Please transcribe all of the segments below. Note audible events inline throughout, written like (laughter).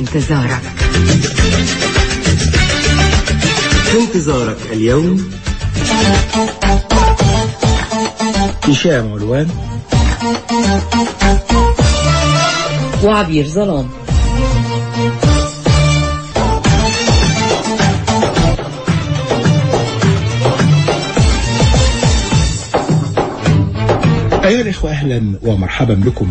انتظارك في انتظارك اليوم هشام علوان وعبير ظلام أيها الإخوة أهلا ومرحبا بكم.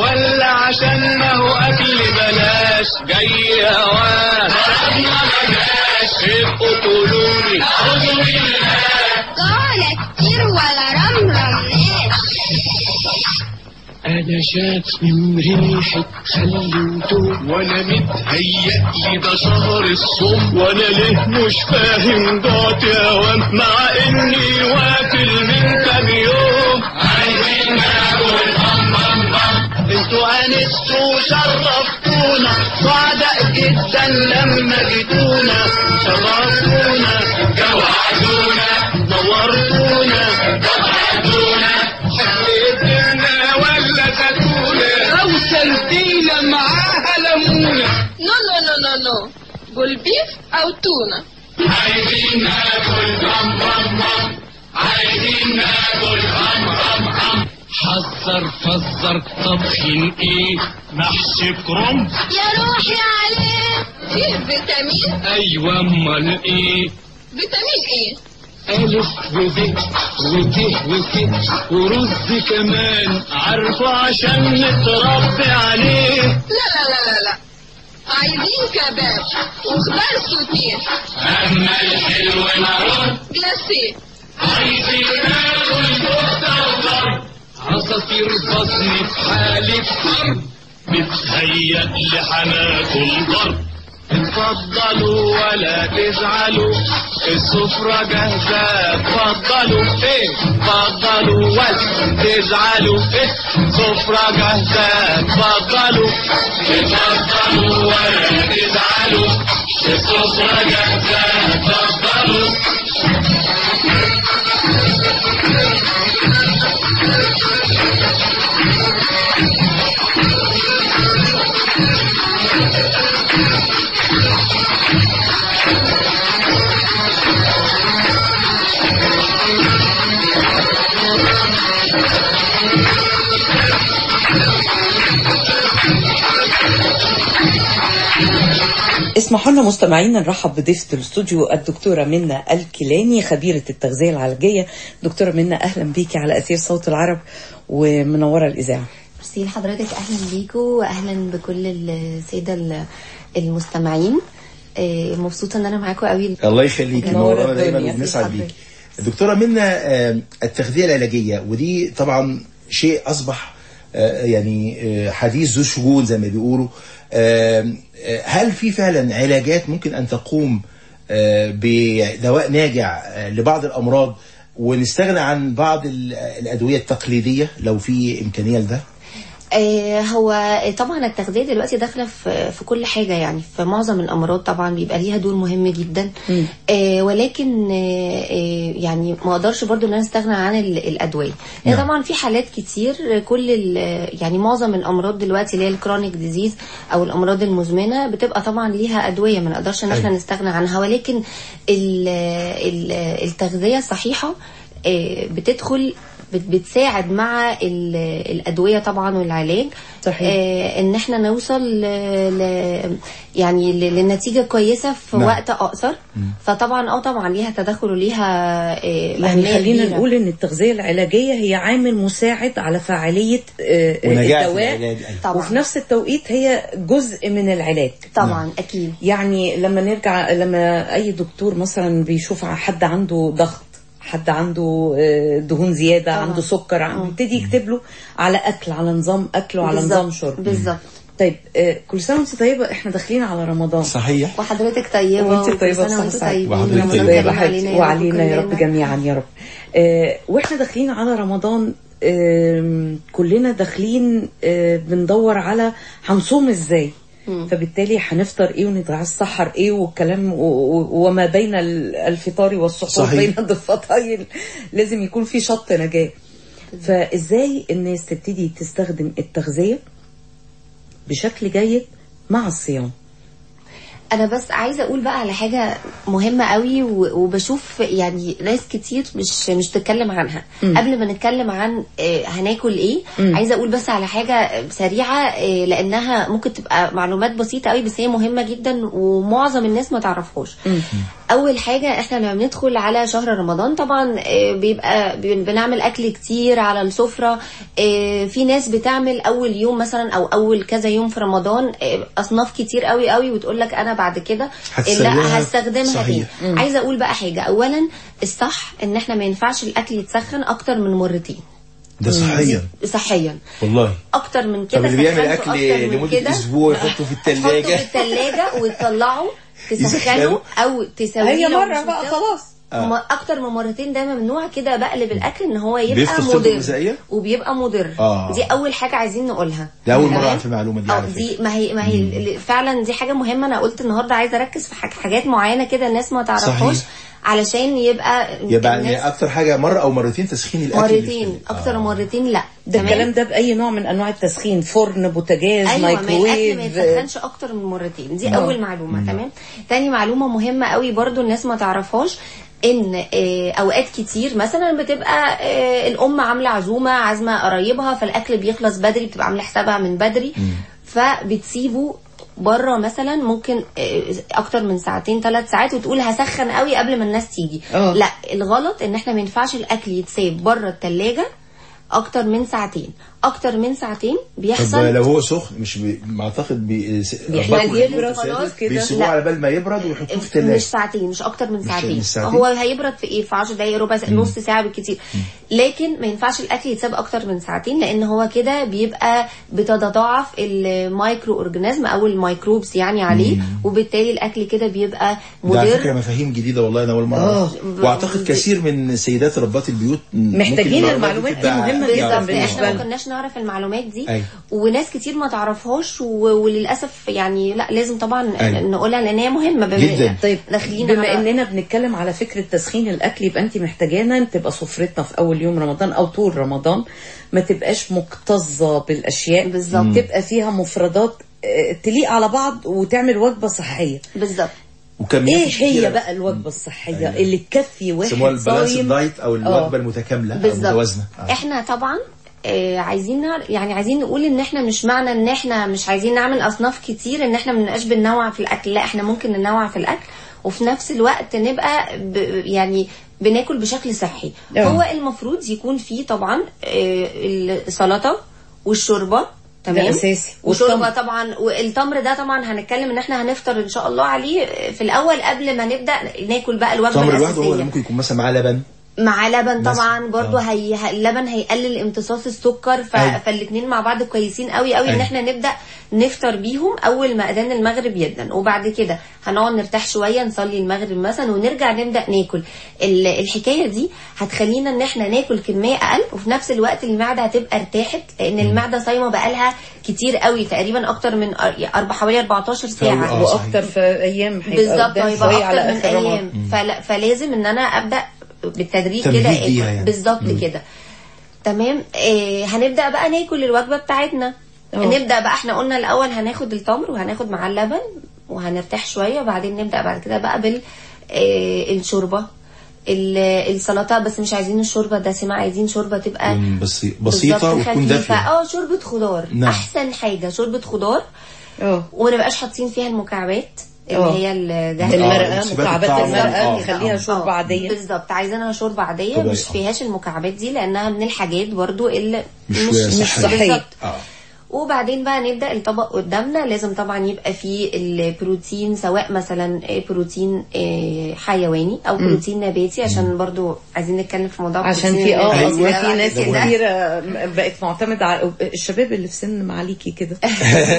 ولا عشان ما هو أكل بلاش. جاي أوان ابقوا قولولي قال كتير ولا رمرمناش أنا شامم ريحة خلوته وأنا متهيألي ده شهر الصوم. وأنا ليه مش فاهم ضعت يا وام مع إني واكل من كام يوم. أنتوا أنستوا شرفتونا سعداء جدا لما جيتونا شرفتونا جوعتونا نورتونا جوعتونا. حبيتنا ولا تاكونا أو سلتينا معاها ليمونة no no no no no قول beef أو تونة عايزين ناكل هم هم هم عايزين ناكل هم هم هم حذر فزر طبخين إيه محشي كرنب. يا روحي عليه. فيه فيتامين؟ أيوه امال إيه فيتامين إيه؟ ألف وب وت وك ورز كمان عارفه عشان نتربي عليه. لا لا لا لا لا. عايزين كباب وخضار سوتيه. أما الحلو نار جلاسيه. عايزين ناكل كفتة وضرب عصافير بطني في حالة حرب متهيأ لحناكل ضرب اتفضلوا ولا تزعلوا السفرة جاهزة. اتفضلوا إيه؟ اتفضلوا ولا تزعلوا إيه؟ السفرة جاهزة. اتفضلوا اتفضلوا ولا تزعلوا السفرة جاهزة. اسمحوا لنا مستمعينا نرحب بضيفة الاستوديو الدكتورة منى الكيلاني خبيرة التغذية العلاجية. دكتورة منى أهلا بيكي على أثير صوت العرب ومنورة الإذاعة. ميرسي لحضرتك أهلا بيكم واهلا بكل السادة ال- المستمعين. آه، مبسوطة إن أنا معاكم قوي. الله يخليك منورة دايما الدنيا. وبنسعد بيك دكتورة منا آه، التغذية العلاجية ودي طبعا شيء أصبح آه، يعني حديث ذو شجون زي ما بيقولوا. هل في فعلا علاجات ممكن أن تقوم آه، بدواء ناجع آه، لبعض الأمراض ونستغنى عن بعض ال- الأدوية التقليدية لو في إمكانية لده؟ آه، هو طبعا التغذية دلوقتي داخلة في في كل حاجة يعني في معظم الأمراض طبعا بيبقى ليها دور مهم جدا آه، ولكن آه، يعني ما أقدرش برضو إن أنا أستغنى عن ال- الأدوية نعم. طبعا في حالات كتير كل يعني معظم الأمراض دلوقتي اللي هي ال chronic disease أو الأمراض المزمنة بتبقى طبعا ليها أدوية ما نقدرش إن إحنا أيوة. نستغنى عنها ولكن ال- ال- التغذية الصحيحه بتدخل بت- بتساعد مع ال- الأدوية طبعا والعلاج صحيح. آه إن إحنا نوصل ل... ل... يعني ل- لنتيجة كويسة في نعم. وقت أقصر فطبعا آه طبعا ليها تدخل وليها آه يعني خلينا كبيرة. نقول إن التغذية العلاجية هي عامل مساعد على فعالية آه، الدواء العلاج، أيوة. طبعا. وفي نفس التوقيت هي جزء من العلاج طبعا أكيد يعني لما نرجع لما أي دكتور مثلا بيشوف حد عنده ضغط حد عنده آه، دهون زيادة طبعا. عنده سكر عم- بيبتدي يكتب له على أكل على نظام اكل وعلى بالظبط. نظام شرب بالظبط طيب آه، كل سنة وأنت طيبة إحنا داخلين على رمضان صحيح وحضرتك طيبة وأنت طيبة سعيدة. طيبين وحضرتك. كريم وعلينا يا رب. جميعا يا رب آه، وإحنا داخلين على رمضان كلنا داخلين آه، بندور على هنصوم إزاي فبالتالي هنفطر إيه ونتسحر إيه والكلام وما بين ال- الفطار والسحور. بين الضفتين لازم يكون في شط نجاة. فازاي الناس تبتدي تستخدم التغذية بشكل جيد مع الصيام؟ أنا بس عايزة أقول بقى على حاجة مهمة قوي وبشوف يعني ناس كتير مش مش بتتكلم عنها مم. قبل ما نتكلم عن آه، هناكل إيه مم. عايزة أقول بس على حاجة سريعة آه، لأنها ممكن تبقى معلومات بسيطة قوي بس هي مهمة جدا ومعظم الناس ما تعرفهاش أول حاجة إحنا لما بندخل على شهر رمضان طبعا آه، بيبقى بن- بنعمل أكل كتير على السفرة آه، في ناس بتعمل أول يوم مثلا أو أول كذا يوم في رمضان آه، أصناف كتير قوي قوي وتقول لك أنا بعد كده لا هستخدمها. تاني عايزة أقول بقى حاجة اولا الصح إن إحنا ما ينفعش الأكل يتسخن أكتر من مرتين. ده صحيا. صحيا. والله. أكتر من كده طب اللي بيعمل أكل لمدة أسبوع يحطه في (laughs) الثلاجه في الثلاجه وتطلعه تسخنه. أو تسويه هي مرة بقى. خلاص آه. أكتر من مرتين ده ممنوع كده بقلب الأكل إن هو يبقى مضر؟ وبيبقى مضر آه. دي أول حاجة عايزين نقولها ده أول مرة تمام؟ أعرف المعلومة دي على دي. ما هي ما هي ال- فعلا دي حاجة مهمة أنا قلت النهارده عايزة أركز في حاج- حاجات معينة كده الناس ما تعرفهاش صحيح. علشان يبقى يبقى يعني أكتر حاجة مرة أو مرتين تسخين الأكل مرتين آه. أكتر مرتين لا. ده تمام؟ الكلام ده بأي نوع من أنواع التسخين؟ فرن بوتاجاز أيوه ما الاكل ما مايكرويف؟ يتسخنش أكتر من مرتين. دي آه. أول معلومة تمام؟ تاني معلومة مهمة قوي برضو الناس ما تعرفهاش إن آه، أوقات كتير مثلا بتبقى آه، الأم عاملة عزومة عازمة قرايبها فالأكل بيخلص بدري بتبقى عاملة حسابها من بدري فبتسيبه بره مثلا ممكن آه، أكتر من ساعتين ثلاث ساعات وتقول هسخن قوي قبل ما الناس تيجي آه. لا الغلط إن إحنا ما ينفعش الأكل يتساب بره الثلاجه أكتر من ساعتين أكتر من ساعتين طب بيحصل لو هو سخن مش بي... ما اعتقد بي... يبرد خلاص كده. بيسيبوه. على بال ما يبرد ويحطوه في مش الثلاجه ساعتين مش أكتر من مش- ساعتين مش ساعتين؟ هو هيبرد في إيه في 10 دقايق ربع ساعة نص ساعة بالكتير لكن ما ينفعش الأكل يتساب أكتر من ساعتين لأن هو كده بيبقى بتتضاعف ال micro organism أو ال microbes يعني عليه وبالتالي الأكل كده بيبقى ده على فكرة مضر مفاهيم جديدة والله أنا أول مرة آه. وأعتقد كثير من سيدات ربات البيوت محتاجين المعلومات دي بالظبط جدا. بالنسبة إحنا لنا. نعرف المعلومات دي أيوة. وناس كتير ما تعرفهاش و... وللأسف يعني لا لازم طبعا أيوة. نقولها لأن هي مهمة بما جداً. طيب داخلين بما على- إننا بنتكلم على فكرة تسخين الأكل يبقى انت محتاجانا تبقى سفرتنا في أول يوم رمضان أو طول رمضان ما تبقاش مكتظة بالأشياء بالظبط. تبقى فيها مفردات آه، تليق على بعض وتعمل وجبة صحية بالظبط وكميات إيه هي كتيرة. بقى الوجبة الصحية أيوة. اللي تكفي واحد البالانس صايم دايت أو. الوجبة المتكاملة أو بالظبط المتوازنة آه. إحنا طبعا عايزين نعر... يعني عايزين نقول إن إحنا مش معنى إن إحنا مش عايزين نعمل أصناف كتير إن إحنا ما بنبقاش بننوع في الأكل لا إحنا ممكن ننوع في الأكل وفي نفس الوقت نبقى ب... يعني بناكل بشكل صحي آه. هو المفروض يكون فيه طبعا آه السلطة والشوربة تمام أساسي. وشوربه. طبعا والتمر ده طبعا هنتكلم إن إحنا هنفطر إن شاء الله عليه في الأول قبل ما نبدأ ناكل بقى الوجبة تمر لوحده هو الأساسية اللي ممكن يكون مثلا معاه لبن مع لبن. طبعا برضو آه. هي اللبن هيقلل امتصاص السكر ف... أيوة. فالاثنين مع بعض كويسين قوي قوي إن أيوة. إحنا نبدأ نفطر بيهم أول ما أذان المغرب يدن وبعد كده هنقعد نرتاح شوية نصلي المغرب مثلا ونرجع نبدأ ناكل ال- الحكاية دي هتخلينا إن إحنا ناكل كمية أقل وفي نفس الوقت المعدة هتبقى ارتاحت لأن المعدة صايمة بقالها كتير قوي تقريبا أكتر من أر- أربع حوالي 14 ساعة آه، وأكتر في أيام بالظبط هيبقى أكتر من. أيام فلا فلازم إن أنا أبدأ بالتدريج كده اكل يعني. بالظبط كده تمام آه هنبدأ بقى ناكل الوجبة بتاعتنا أه. نبدا بقى إحنا قلنا الأول هناخد التمر وهناخد معاه اللبن وهنرتاح شوية وبعدين نبدأ بعد كده بقى بال آه الشوربة ال- السلطة بس مش عايزين الشوربة دسمه عايزين شوربة تبقى تكون بسي- بسيطة بالظبط وتكون. دافية. آه شوربة خضار نعم. أحسن حاجة شوربة خضار آه وما نبقاش حاطين فيها المكعبات اللي آه. هي الجاهزه المرقه نسبات مكعبات. المرقه آه. نخليها آه. شوربه عاديه بالظبط عايزينها شوربه عاديه. مش فيهاش المكعبات دي لأنها من الحاجات برضو اللي مش مش صحية. وبعدين بقى نبدأ الطبق قدامنا. لازم طبعا يبقى فيه البروتين سواء مثلا بروتين آه، حيواني أو بروتين نباتي عشان برضو عايزين نتكلم في موضوع عشان في آه في بعد ناس كده. كتيرة بقت معتمدة على الشباب اللي في سن معاليكي كده.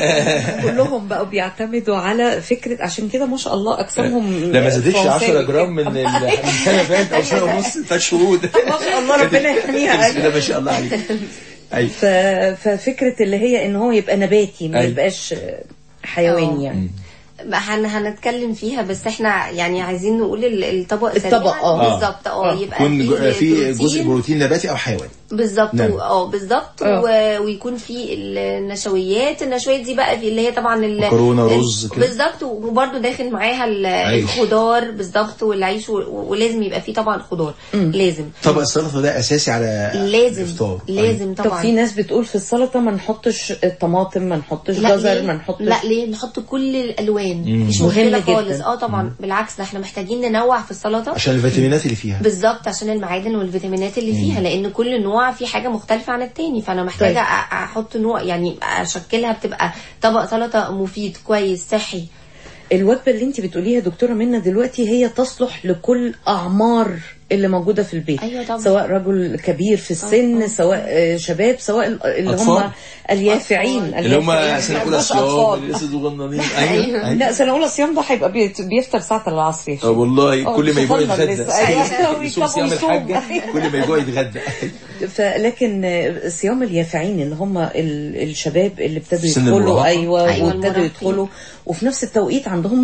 (laughs) كلهم بقوا بيعتمدوا على فكرة عشان كده ما شاء الله أجسامهم لا ما زادتش فرنساوي. 10 جرام من ال- (laughs) من سنه فاتت أو سنه ونص ثلاث شهور ما شاء الله ربنا يحميها. بسم الله ما شاء الله عليك. (laughs) ف... ففكرة اللي هي إن هو يبقى نباتي ما. يبقاش حيواني. يعني هن هنتكلم فيها بس إحنا يعني عايزين نقول ال- الطبق الطبق، سريعاً. آه. بالظبط آه آه. يبقى يكون في جزء بروتين. نباتي أو حيواني بالظبط نعم. آه بالظبط آه. و- ويكون في النشويات النشويات دي بقى في اللي هي طبعا ال- ال- رز كده. بالظبط وبرده داخل معاها ال-. الخضار بالظبط والعيش و- ولازم يبقى فيه طبعا خضار لازم طبق السلطة ده أساسي على لازم الإفطار لازم طب طبعا في ناس بتقول في السلطة ما نحطش الطماطم ما نحطش جزر؟ ما نحطش لا ليه نحط كل الألوان مفيش مهم مشكلة جدا. خالص. آه طبعا بالعكس ده إحنا محتاجين ننوع في السلطة. عشان الفيتامينات اللي فيها. بالظبط عشان المعادن والفيتامينات اللي فيها لأن كل نوع فيه حاجة مختلفة عن التاني. فأنا محتاجة طيب. أحط نوع يعني أشكلها بتبقى طبق سلطة مفيد كويس صحي. الوجبة اللي انت بتقوليها دكتورة منى دلوقتي هي تصلح لكل أعمار اللي موجودة في البيت أيوة طبعا. سواء رجل كبير في السن آه. سواء آه، شباب سواء ال- اللي هم. اليافعين أطفال. اللي هم اولى مش صيام لسه صغننين أيوة. لا سنة أولى صيام ده هيبقى بيفطر ساعة العصر يا آه. والله آه، كل ما يجوع يتغدى. أيوة. صيام كل ما يجوع يتغدى فلكن آه، صيام اليافعين اللي هم ال- الشباب اللي ابتدوا يدخلوا. أيوه أيوة، وابتدوا. يدخلوا وفي نفس التوقيت عندهم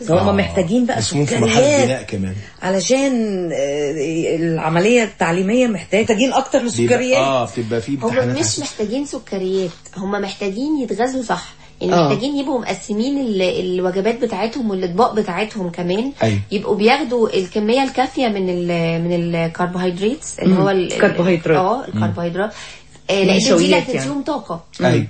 مذاكره فهم محتاجين بقى بس سكريات. بناء كمان. علشان آه، العملية التعليمية محتاجين أكتر بيبقى- للسكريات آه بتبقى في هم مش. محتاجين سكريات. هم محتاجين يتغذوا صح. يعني آه. محتاجين يبقوا مقسمين ال- الوجبات بتاعتهم والأطباق بتاعتهم كمان. أيوة. يبقوا بياخدوا الكمية الكافية من ال من الكربوهيدرات اللي هو ال- ال- كربوهيدرات. آه الكربوهيدرات. آه، لأن دي اللي هتديهم يعني. طاقة. أيوه.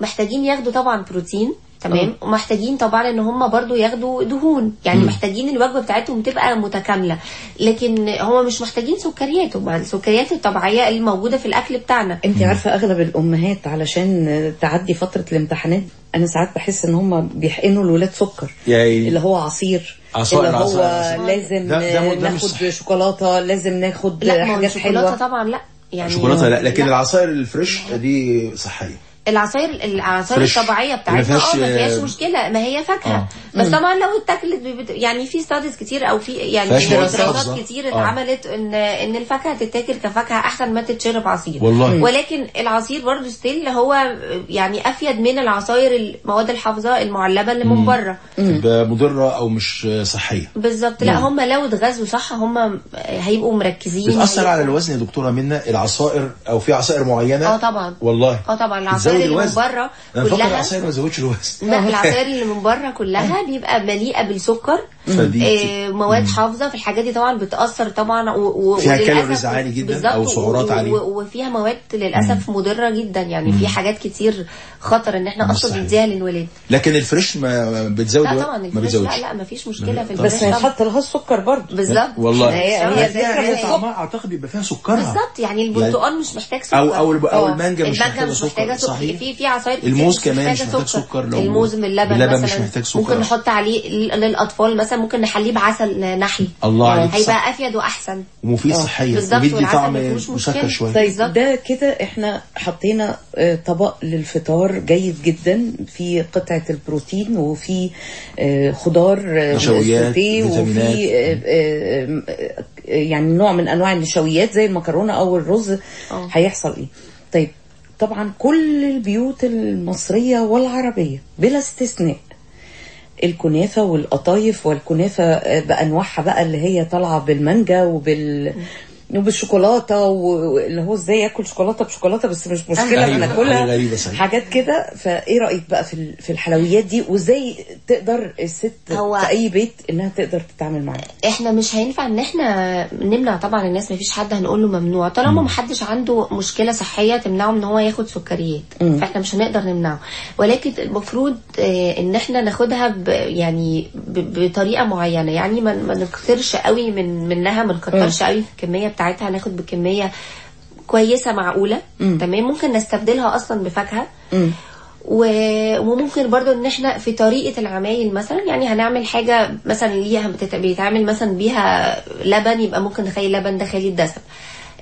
محتاجين ياخدوا طبعا بروتين. تمام؟ ومحتاجين طبعا إن هم برضو ياخدوا دهون. يعني محتاجين الوجبة بتاعتهم تبقى متكاملة. لكن هم مش محتاجين سكريات. هم السكريات الطبيعية اللي موجودة في الأكل بتاعنا. انت عارفة أغلب الأمهات علشان تعدي فترة الامتحانات أنا ساعات بحس إن هم بيحقنوا الولاد سكر. يا عيني. اللي هو عصير. عصائر- اللي هو عصائر-. لازم ده- ده- ناخد صحي. شوكولاتة لازم ناخد لا حاجات حلوة. طبعا لا. يعني شوكولاته لا لكن لا. العصائر ال fresh دي صحية. العصاير العصاير. الطبيعية فيهاش- آه ما فيهاش مشكلة. ما هي فاكهة. آه. بس طبعا لو اتاكلت يعني في studies كتير أو في يعني دراسات. كتير آه. اتعملت ان إن الفاكهة تتاكل كفاكهة أحسن ما تتشرب عصير. والله. ولكن العصير برضو still هو يعني أفيد من العصاير المواد الحافظة المعلبة اللي من بره. تبقى مضرة أو مش صحية. بالظبط. لا هم لو اتغذوا صح هم هيبقوا مركزين. بتأثر على الوزن يا دكتورة منى العصائر أو في عصائر معينة؟ آه طبعا. والله. آه طبعا. العصائر بتزود اللي من. بره كلها العصائر ما زودش الوزن لا (laughs) العصائر اللي من بره كلها بيبقى مليئة بالسكر آه مواد حافظة في الحاجات دي طبعا بتأثر طبعا و و فيها calories عالي جدا أو سعرات. و- وفيها مواد للأسف مضرة جدا يعني في حاجات كتير خطر إن إحنا أصلا صحيح. نديها للولاد لكن ال fresh ما بتزود لا؟ طبعا ما ال fresh بيزودش لا لا ما فيش مشكلة في بس ال fresh طبعا. هيتحط لها السكر برضه بالظبط والله. هي- إحنا هي. طعمها أعتقد بيبقى فيها سكرها بالظبط يعني البرتقال مش محتاج سكر أو أو أو آه. المانجا مش محتاجة سكر صحيح في في عصاير كتير الموز كمان مش محتاج سكر. لو الموز من اللبن اللبن مثلا. مش محتاج سكر. ممكن نحط عليه للأطفال مثلا ممكن نحليه بعسل نحل الله عليك،. هيبقى أفيد وأحسن. ومفيد صحيا بالظبط، وبيدي طعم مسكر. شوية. طيب بالظبط. ده كده إحنا حطينا آه، طبق للفطار جيد جدا. في قطعة البروتين وفي آه، خضار آه، نشويات،. وفي آه، آه، آه، يعني نوع من أنواع النشويات زي المكرونة أو الرز. آه. هيحصل إيه؟ طيب طبعا كل البيوت المصرية والعربية بلا استثناء. الكنافة والقطايف والكنافة آه، بأنواعها بقى اللي هي طالعة بالمانجا وبال وبالشوكولاتة واللي هو إزاي ياكل شوكولاتة بشوكولاتة بس مش مشكلة أيوة، بناكلها حاجة غريبة صحيح. حاجات كده. فإيه رأيك بقى في في الحلويات دي؟ وازاي تقدر الست هو- في أي بيت إنها تقدر تتعامل معاه إحنا مش هينفع إن إحنا نمنع طبعا الناس مفيش حد هنقول له ممنوع. طالما ما حدش عنده مشكلة صحية تمنعه إن هو ياخد سكريات. فإحنا مش هنقدر نمنعه. ولكن المفروض آه، إن إحنا ناخدها ب يعني ب- بطريقة معينة. يعني ما ما نكترش قوي من منها ما نكترش قوي في الكميه بتاعتها ناخد بكمية كويسة معقولة تمام؟ ممكن نستبدلها أصلا بفاكهة. و- وممكن برضو إن إحنا في طريقة العمايل مثلا يعني هنعمل حاجة مثلا ليها بتت- بيتعمل مثلا بيها لبن يبقى ممكن نخلي اللبن ده خالي الدسم.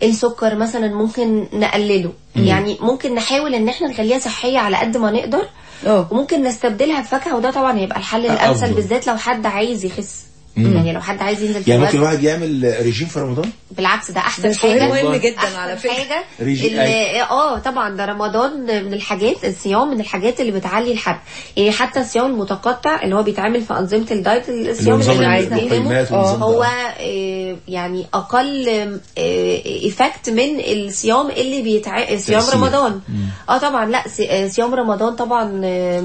السكر مثلا ممكن نقلله. يعني ممكن نحاول إن إحنا نخليها صحية على قد ما نقدر. آه. وممكن نستبدلها بفاكهة وده طبعا هيبقى الحل الأمثل. بالذات لو حد عايز يخس. يعني لو حد عايز ينزل في يعني ممكن الواحد يعمل ريجيم في رمضان بالعكس ده احسن حاجة مهم جدا على فكرة. حاجة آه طبعا ده رمضان من الحاجات الصيام من الحاجات اللي بتعلي الحد يعني حتى الصيام المتقطع اللي هو بيتعمل في انظمه ال diet الصيام اللي عايز. هو آه، يعني أقل effect من الصيام اللي بيتع صيام تأثير. رمضان آه طبعا لا صي- آه، صيام رمضان طبعا آه،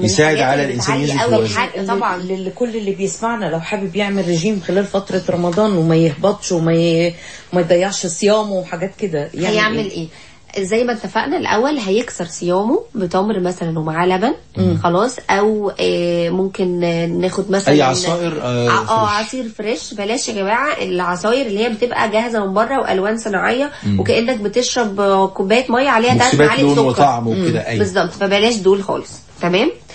يساعد على الوزن. الحد طبعا اللي كل اللي بيسمعنا لو حابب يعمل رجيم خلال فترة رمضان وما يهبطش وما ي... ما يضيعش صيامه وحاجات كده. يعني هيعمل إيه؟ زي ما اتفقنا الأول هيكسر صيامه بتمر مثلا ومعاه لبن. خلاص. أو آه ممكن آه، ناخد مثلا أي عصائر، آه، آه فريش. عصير فريش بلاش يا جماعة العصاير اللي هي بتبقى جاهزة من بره وألوان صناعية وكأنك بتشرب آه، كوباية مية عليها معالق لون سكر. وطعم وكده. أيوه. بالظبط. فبلاش دول خالص. تمام؟ آه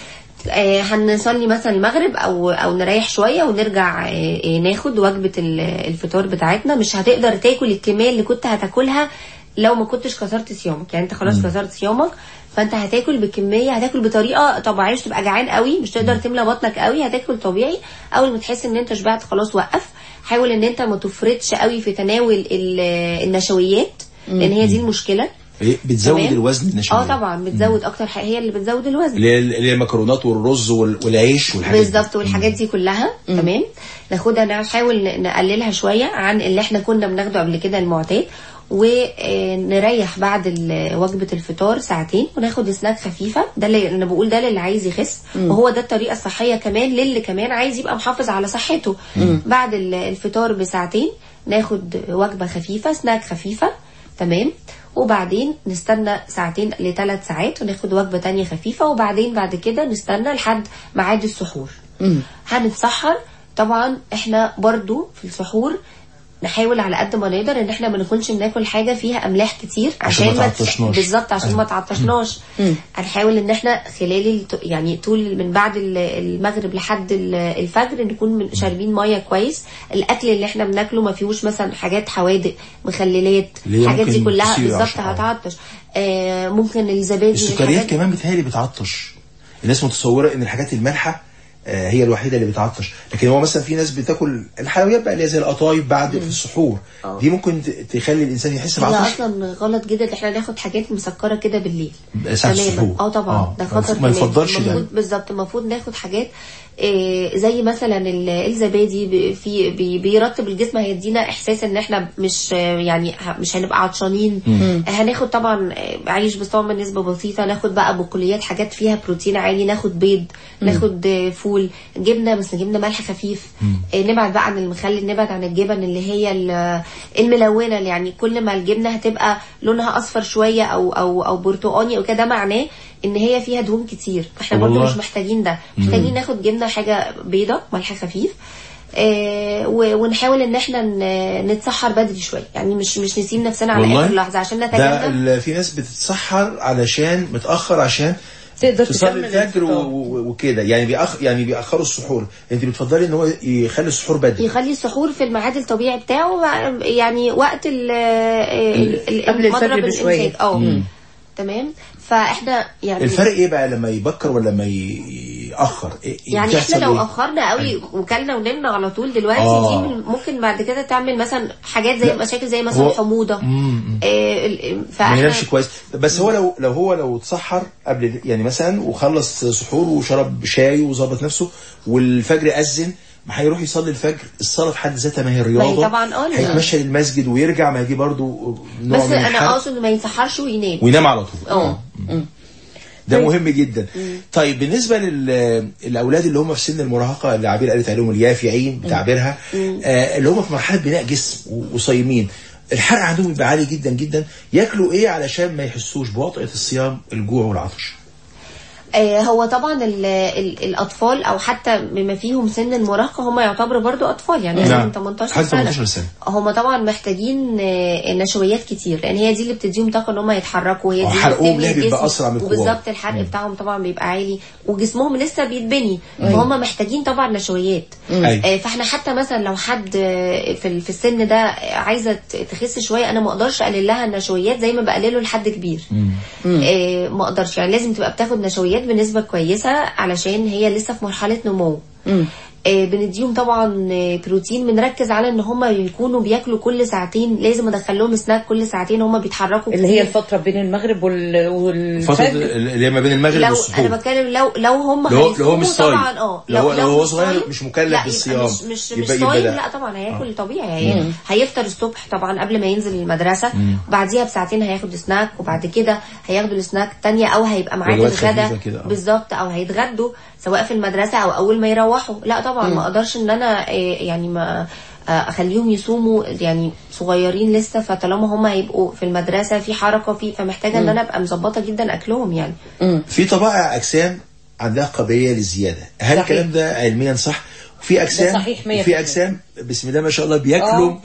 هنصلي مثلا المغرب أو أو نريح شوية ونرجع آه آه، ناخد وجبة ال- الفطار بتاعتنا. مش هتقدر تاكل الكمية اللي كنت هتاكلها لو ما كنتش كسرت صيامك. يعني انت خلاص كسرت صيامك فانت هتاكل بكمية هتاكل بطريقة طبيعية مش تبقى جعان قوي مش تقدر تملى بطنك قوي هتاكل طبيعي. أول ما تحس إن أنت شبعت خلاص وقف. حاول إن أنت ما تفرطش قوي في تناول ال- النشويات لأن هي دي المشكلة. بتزود تمام؟ الوزن النشويات آه طبعا بتزود أكتر حاجة هي اللي بتزود الوزن. اللي هي المكرونات والرز وال- والعيش والحاجات دي. بالظبط والحاجات دي كلها. تمام؟ ناخدها نحاول نقللها شوية عن اللي إحنا كنا بناخده قبل كده المعتاد. ونريح بعد ال- وجبة الفطار ساعتين وناخد سناك خفيفة. ده اللي أنا بقول ده للي عايز يخس. وهو ده الطريقة الصحية كمان للي كمان عايز يبقى محافظ على صحته. بعد ال- الفطار بساعتين ناخد وجبة خفيفة سناك خفيفة. تمام؟ وبعدين نستنى ساعتين لثلاث ساعات وناخد وجبة تانية خفيفة وبعدين بعد كده نستنى لحد ميعاد السحور. هنتسحر. طبعا إحنا برضو في السحور نحاول على قد ما نقدر إن إحنا ما نكونش بناكل حاجة فيها أملاح كتير عشان ما تعطشناش. بالظبط عشان ما تعطشناش. هنحاول إن إحنا خلال يعني طول من بعد ال- المغرب لحد ال- الفجر نكون من- شاربين مية كويس. الأكل اللي إحنا بناكله ما فيهوش مثلا حاجات حوادق مخللات الحاجات دي كلها بالظبط هتعطش. آه ممكن الزبادي السكريات كمان بتهيألي بتعطش. الناس متصورة إن الحاجات المالحة هي الوحيدة اللي بتعطش لكن هو مثلا في ناس بتاكل الحلويات بقى اللي هي زي القطايف بعد في السحور دي ممكن تخلي الإنسان يحس بعطش أصلا غلط جدا إحنا ناخد حاجات مسكرة كده بالليل تماماً. السحور. آه طبعا آه. ده خطر ما. يفضلش ده. بالظبط المفروض ناخد حاجات آه، زي مثلا ال- الزبادي في بي- بيرطب الجسم هيدينا إحساس إن إحنا مش يعني مش هنبقى عطشانين. هناخد طبعا عيش بس طبعا بنسبة بسيطة ناخد بقى بقوليات حاجات فيها بروتين عالي ناخد بيض ناخد فول جبنة بس جبنة ملح خفيف. آه، نبعد بقى عن المخلل نبعد عن الجبن اللي هي ال- الملونة. يعني كل ما الجبنة هتبقى لونها أصفر شوية أو أو أو برتقاني أو كده ده معناه إن هي فيها دهون كتير. إحنا برضو. مش محتاجين ده. محتاجين ناخد جبنة حاجة بيضة ملح خفيف. آه ونحاول إن إحنا نتسحر بدري شوية. يعني مش مش نسيب نفسنا على آخر لحظة. عشان نتجنب. في ناس بتتسحر علشان متأخر عشان تقدر تصلي الفجر وكده. يعني بيأخ يعني بيأخروا السحور. أنت بتفضلي إن هو يخلي السحور بدري؟ يخلي السحور في الميعاد الطبيعي بتاعه. يعني وقت ال ال- ال- قبل الفجر. الإمساك. آه. تمام. فاحنا يعني الفرق إيه بقى لما يبكر ولا لما ي- يأخر إيه يعني إحنا لو إيه؟ أخرنا قوي وكلنا ونمنا على طول دلوقتي آه. دي ممكن بعد كده تعمل مثلا حاجات زي. مشاكل زي مثلا هو- حموضة. آه ال- ما فاحنا ينامش كويس بس هو لو لو هو لو اتسحر قبل يعني مثلا وخلص سحور وشرب شاي وظبط نفسه والفجر أذن ما هيروح يصلي الفجر الصلاة في حد ذاتها ما هي رياضة طبعاً. هيتمشى للمسجد ويرجع ما هي دي برضو نوع بس من أنا أقصد ما ينسحرش وينام. وينام على طول. آه. ده طيب. مهم جدا. طيب بالنسبة للاولاد اللي هم في سن المراهقة اللي عبير قالت عليهم اليافعين بتعبيرها آه اللي هم في مرحلة بناء جسم وصايمين الحرق عندهم بيبقى عالي جدا جدا. ياكلوا إيه علشان ما يحسوش بوطئة الصيام الجوع والعطش؟ هو طبعا ال ال الأطفال أو حتى بما فيهم سن المراهقة هم يعتبروا برضو أطفال يعني نعم. من 18 حتى سنة 18 سنة. هم طبعا محتاجين آه، نشويات كتير لأن هي دي اللي بتديهم طاقة إن هم يتحركوا وهي دي اللي وحرقهم بتبني ليه بيبقى. أسرع من. وبالظبط الحرق بتاعهم طبعا بيبقى عالي وجسمهم لسه بيتبني فهم محتاجين طبعا نشويات أيوة. آه، فإحنا حتى مثلا لو حد آه، في في السن ده عايزة تخس شوية أنا ما أقدرش اقلل لها النشويات زي ما بقلله لحد كبير آه، ما أقدرش يعني لازم تبقى بتاخد نشويات بنسبة كويسة علشان هي لسه في مرحلة نمو. بنديهم طبعا آه، بروتين بنركز على إن هم يكونوا بياكلوا كل ساعتين لازم ادخل لهم سناك كل ساعتين هم بيتحركوا اللي هي. الفترة بين المغرب وال- فتره والفجر اللي هي ما بين المغرب لو والسحور أنا بتكلم لو لو هم لو هو- لو هو مش صايم. طبعا آه لو هو- لو هو مش صغير مش مكلف بالصيام. مش مش, مش صايم لا. طبعا هياكل طبيعي هي هيفطر الصبح طبعا قبل ما ينزل المدرسة وبعديها بساعتين هياخد سناك وبعد كده هياخدوا السناك التانية أو هيبقى وجبات الغدا آه. بالظبط أو هيتغدوا سواء في المدرسة أو أول ما يروحوا لا طبعا ما أقدرش إن أنا آه، يعني ما آه، أخليهم يصوموا يعني صغيرين لسه فطالما هم هيبقوا في المدرسة في حركة في فمحتاجة إن أنا أبقى مظبطة جدا أكلهم يعني. في طبائع أجسام عندها قابلية للزيادة. هل. الكلام ده علميا صح؟ وفي أجسام في. أجسام بسم الله ما شاء الله بياكلوا (laughs)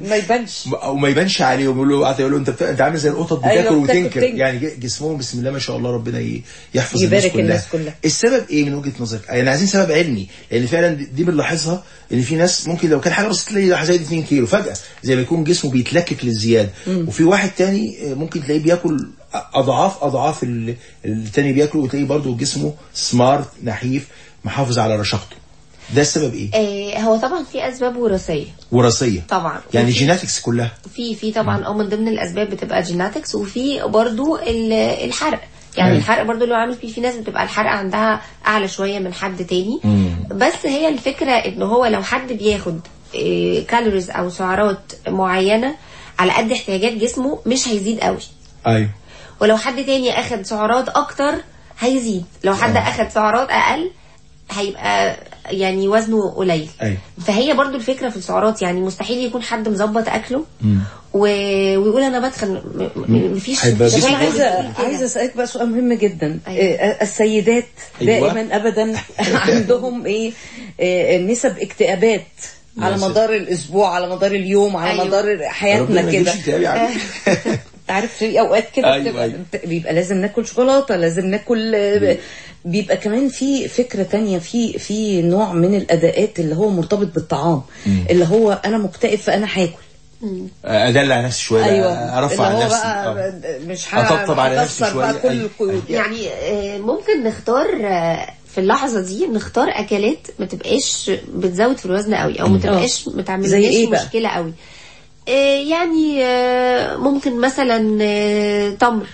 ما يبانش أو ما يبانش عليهم يقولوا قعدوا يقولوا أنت بت- أنت عامل زي القطط أيوة، بتاكل بتاكل وتنكر. يعني جسمهم بسم الله ما شاء الله ربنا يحفظ يبارك الناس كلها. الناس كلها. السبب إيه من وجهة نظرك؟ يعني عايزين سبب علمي لأن فعلا دي- بنلاحظها إن في ناس ممكن لو كان حاجة بسيطة تلاقي زايد 2 كيلو فجأة زي ما يكون جسمه بيتلكك للزيادة وفي واحد تاني آه، ممكن تلاقيه بياكل أضعاف أضعاف ال- التاني بياكله وتلاقيه برضه جسمه smart نحيف محافظ على رشاقته ده السبب إيه؟ آه، هو طبعا في أسباب وراثية. وراثية. طبعا. يعني genetics كلها. في في طبعا آه من ضمن الأسباب بتبقى genetics وفي برضو ال- الحرق. يعني أيوة. الحرق برضو اللي هو عامل فيه في ناس بتبقى الحرق عندها أعلى شوية من حد تاني. بس هي الفكرة ان هو لو حد بياخد آه، calories أو سعرات معينة على قد احتياجات جسمه مش هيزيد قوي. أيوه. ولو حد تاني أخد سعرات أكتر هيزيد. لو حد أخد سعرات أقل هيبقى يعني وزنه قليل أيوة. فهي برضو الفكرة في السعرات يعني مستحيل يكون حد مظبط أكله و... ويقول أنا م- مفيش جسمه أنا عايزه كده. عايزة أسألك بقى سؤال مهم جدا أيوة. إيه، السيدات أيوة. دائما ابدا (laughs) عندهم إيه إيه، نسب اكتئابات على. مدار الأسبوع على مدار اليوم على أيوة. مدار حياتنا كده (laughs) عارف في أوقات كده أيوة، أيوة. بيبقى لازم ناكل شوكولاتة لازم ناكل آه، بيبقى كمان في فكرة تانية في في نوع من الأداءات اللي هو مرتبط بالطعام اللي هو أنا مكتئب فأنا هاكل أدلع نفسي شوية أيوه أرفع هو نفسي بقى آه. مش أطبطب على نفسي. كل أيوة. القيود يعني آه، ممكن نختار آه، في اللحظة دي نختار أكلات ما تبقاش بتزود في الوزن قوي أو ما تبقاش ما زي تعملناش إيه؟ مشكلة قوي آه، يعني آه، ممكن مثلا آه، تمر.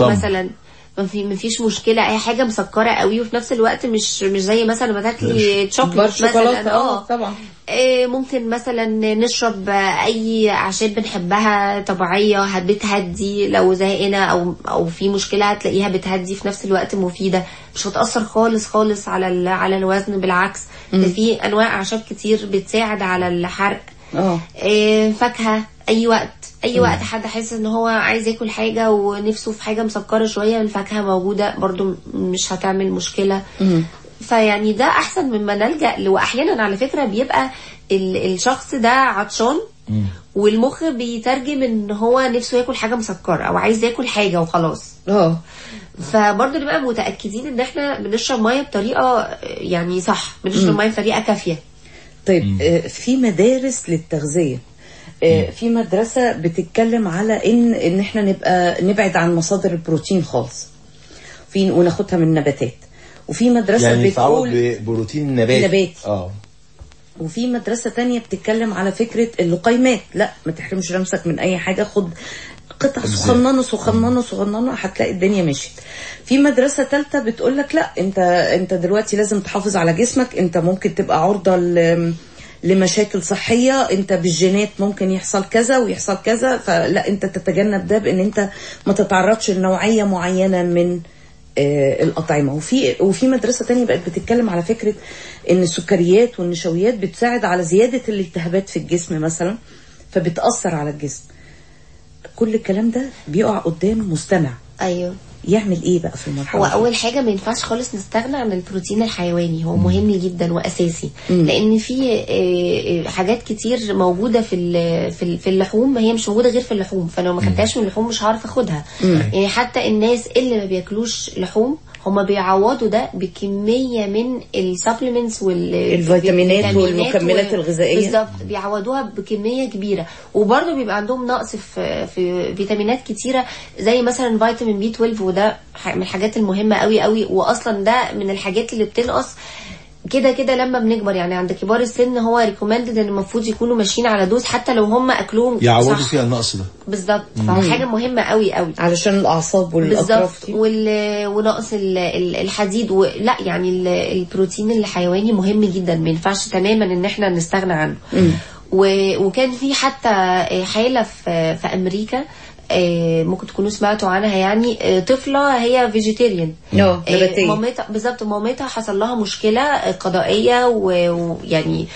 مثلا ما في ما فيش مشكلة اي حاجة مسكرة قوي وفي نفس الوقت مش مش زي مثلا ما تاكلي شوكولاته مثلا. آه. طبعا. آه، ممكن مثلا نشرب آه، أي أعشاب بنحبها طبيعية بتهدي. لو زهقنا أو أو في مشكلة هتلاقيها بتهدي في نفس الوقت مفيدة. مش هتأثر خالص خالص على على الوزن بالعكس. ده في أنواع أعشاب كتير بتساعد على الحرق. آه. آه، فاكهة أي وقت أي وقت حد حاسس إن هو عايز ياكل حاجة ونفسه في حاجة مسكرة شوية الفاكهة موجودة برضو مش هتعمل مشكلة. فيعني ده أحسن مما نلجأ وأحيانا على فكرة بيبقى ال- الشخص ده عطشان والمخ بيترجم إن هو نفسه ياكل حاجة مسكرة أو عايز ياكل حاجة وخلاص. آه. فبرضه نبقى متأكدين إن إحنا بنشرب مية بطريقة يعني صح بنشرب مية بطريقة كافية. طيب آه، في مدارس للتغذية. آه، في مدرسة بتتكلم على إن إن إحنا نبقى نبعد عن مصادر البروتين خالص. في وناخدها من النباتات. وفي مدرسة يعني بتقول ببروتين نباتي؟ نباتي. آه. وفي مدرسة تانية بتتكلم على فكرة اللقيمات. لا ما تحرمش نفسك من أي حاجة. خد قطع صغننة صغننة صغننة هتلاقي الدنيا مشيت. في مدرسة تالتة بتقول لك لا انت انت دلوقتي لازم تحافظ على جسمك انت ممكن تبقى عرضة ل لمشاكل صحية انت بالجينات ممكن يحصل كذا ويحصل كذا فلا انت تتجنب ده بان انت ما تتعرضش لنوعية معينة من آه، الأطعمة. وفي وفي مدرسة تانية بقت بتتكلم على فكرة إن السكريات والنشويات بتساعد على زيادة الالتهابات في الجسم مثلا فبتأثر على الجسم. كل الكلام ده بيقع قدام مستمع. أيوه. يعمل إيه بقى في المرحلة هو؟ أول حاجة ما ينفعش خالص نستغنى عن البروتين الحيواني هو مهم جدا وأساسي. لأن في آه، آه، حاجات كتير موجودة في في ال- في اللحوم هي مش موجودة غير في اللحوم. فلو ما خدتهاش من اللحوم مش هعرف آخدها. يعني حتى الناس اللي ما بياكلوش لحوم هما بيعوضوا ده بكمية من ال supplements وال الفيتامينات والمكملات الغذائية. بالظبط بيعوضوها بكمية كبيرة وبرضه بيبقى عندهم نقص في في فيتامينات كتيرة زي مثلا فيتامين B12 وده من الحاجات المهمة قوي قوي واصلا ده من الحاجات اللي بتنقص كده كده لما بنكبر يعني عند كبار السن هو recommended إن المفروض يكونوا ماشيين على dose حتى لو هم أكلهم يعوضوا. فيها النقص ده. بالظبط. فهو حاجة مهمة قوي قوي. علشان بالظبط. دي. وال... ونقص ال... ال- الحديد و... لا يعني ال... البروتين الحيواني مهم جدا. ما ينفعش تماما إن إحنا نستغنى عنه. و... وكان في حتى حالة في في أمريكا آه، ممكن تكونوا سمعتوا عنها يعني آه، طفلة هي vegetarian نباتية. مامتها بالظبط مامتها حصل لها مشكلة قضائية و- ويعني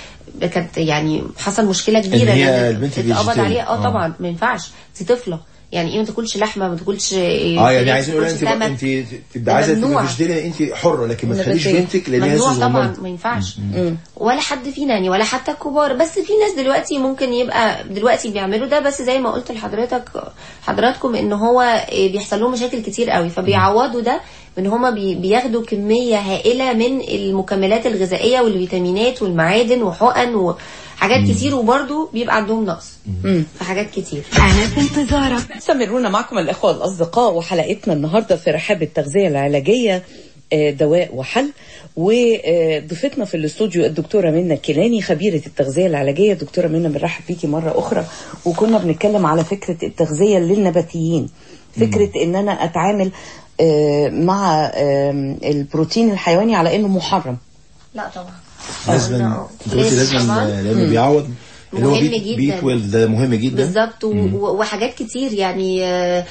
كانت يعني حصل مشكلة كبيرة إن هي البنت اتقبض. عليها. آه آه. طبعا ما ينفعش. دي طفلة. يعني إيه ما تاكلش لحمة ما تاكلش آه يعني عايزين نقول انت. انت تبقى عايزه vegetarian انت حرة لكن ما تخليش. بنتك لأن هي ممنوع. طبعا ما ينفعش. ولا حد فينا يعني ولا حتى الكبار. بس في ناس دلوقتي ممكن يبقى دلوقتي بيعملوا ده. بس زي ما قلت لحضرتك حضراتكم إن هو بيحصل لهم مشاكل كتير قوي. فبيعوضوا ده إن هما بي- بياخدوا كمية هائلة من المكملات الغذائية والفيتامينات والمعادن وحقن وحاجات كتير وبرده بيبقى عندهم نقص في حاجات كتير. أنا في انتظارك. استمرونا معكم الإخوة الأصدقاء وحلقتنا النهاردة في رحاب التغذية العلاجية آه، دواء وحل. وضيفتنا في الاستوديو الدكتورة منى كيلاني خبيرة التغذية العلاجية. دكتورة منى بنرحب بيكي مرة أخرى. وكنا بنتكلم على فكرة التغذية للنباتيين. فكرة إن أنا أتعامل آه، مع آه، البروتين الحيواني على إنه محرم. لا طبعا. لازم انت قلتي لازم. لأنه بيعوض اللي هو مهم بي بي جداً. 12 ده مهم جدا. بالظبط وحاجات كتير يعني آه،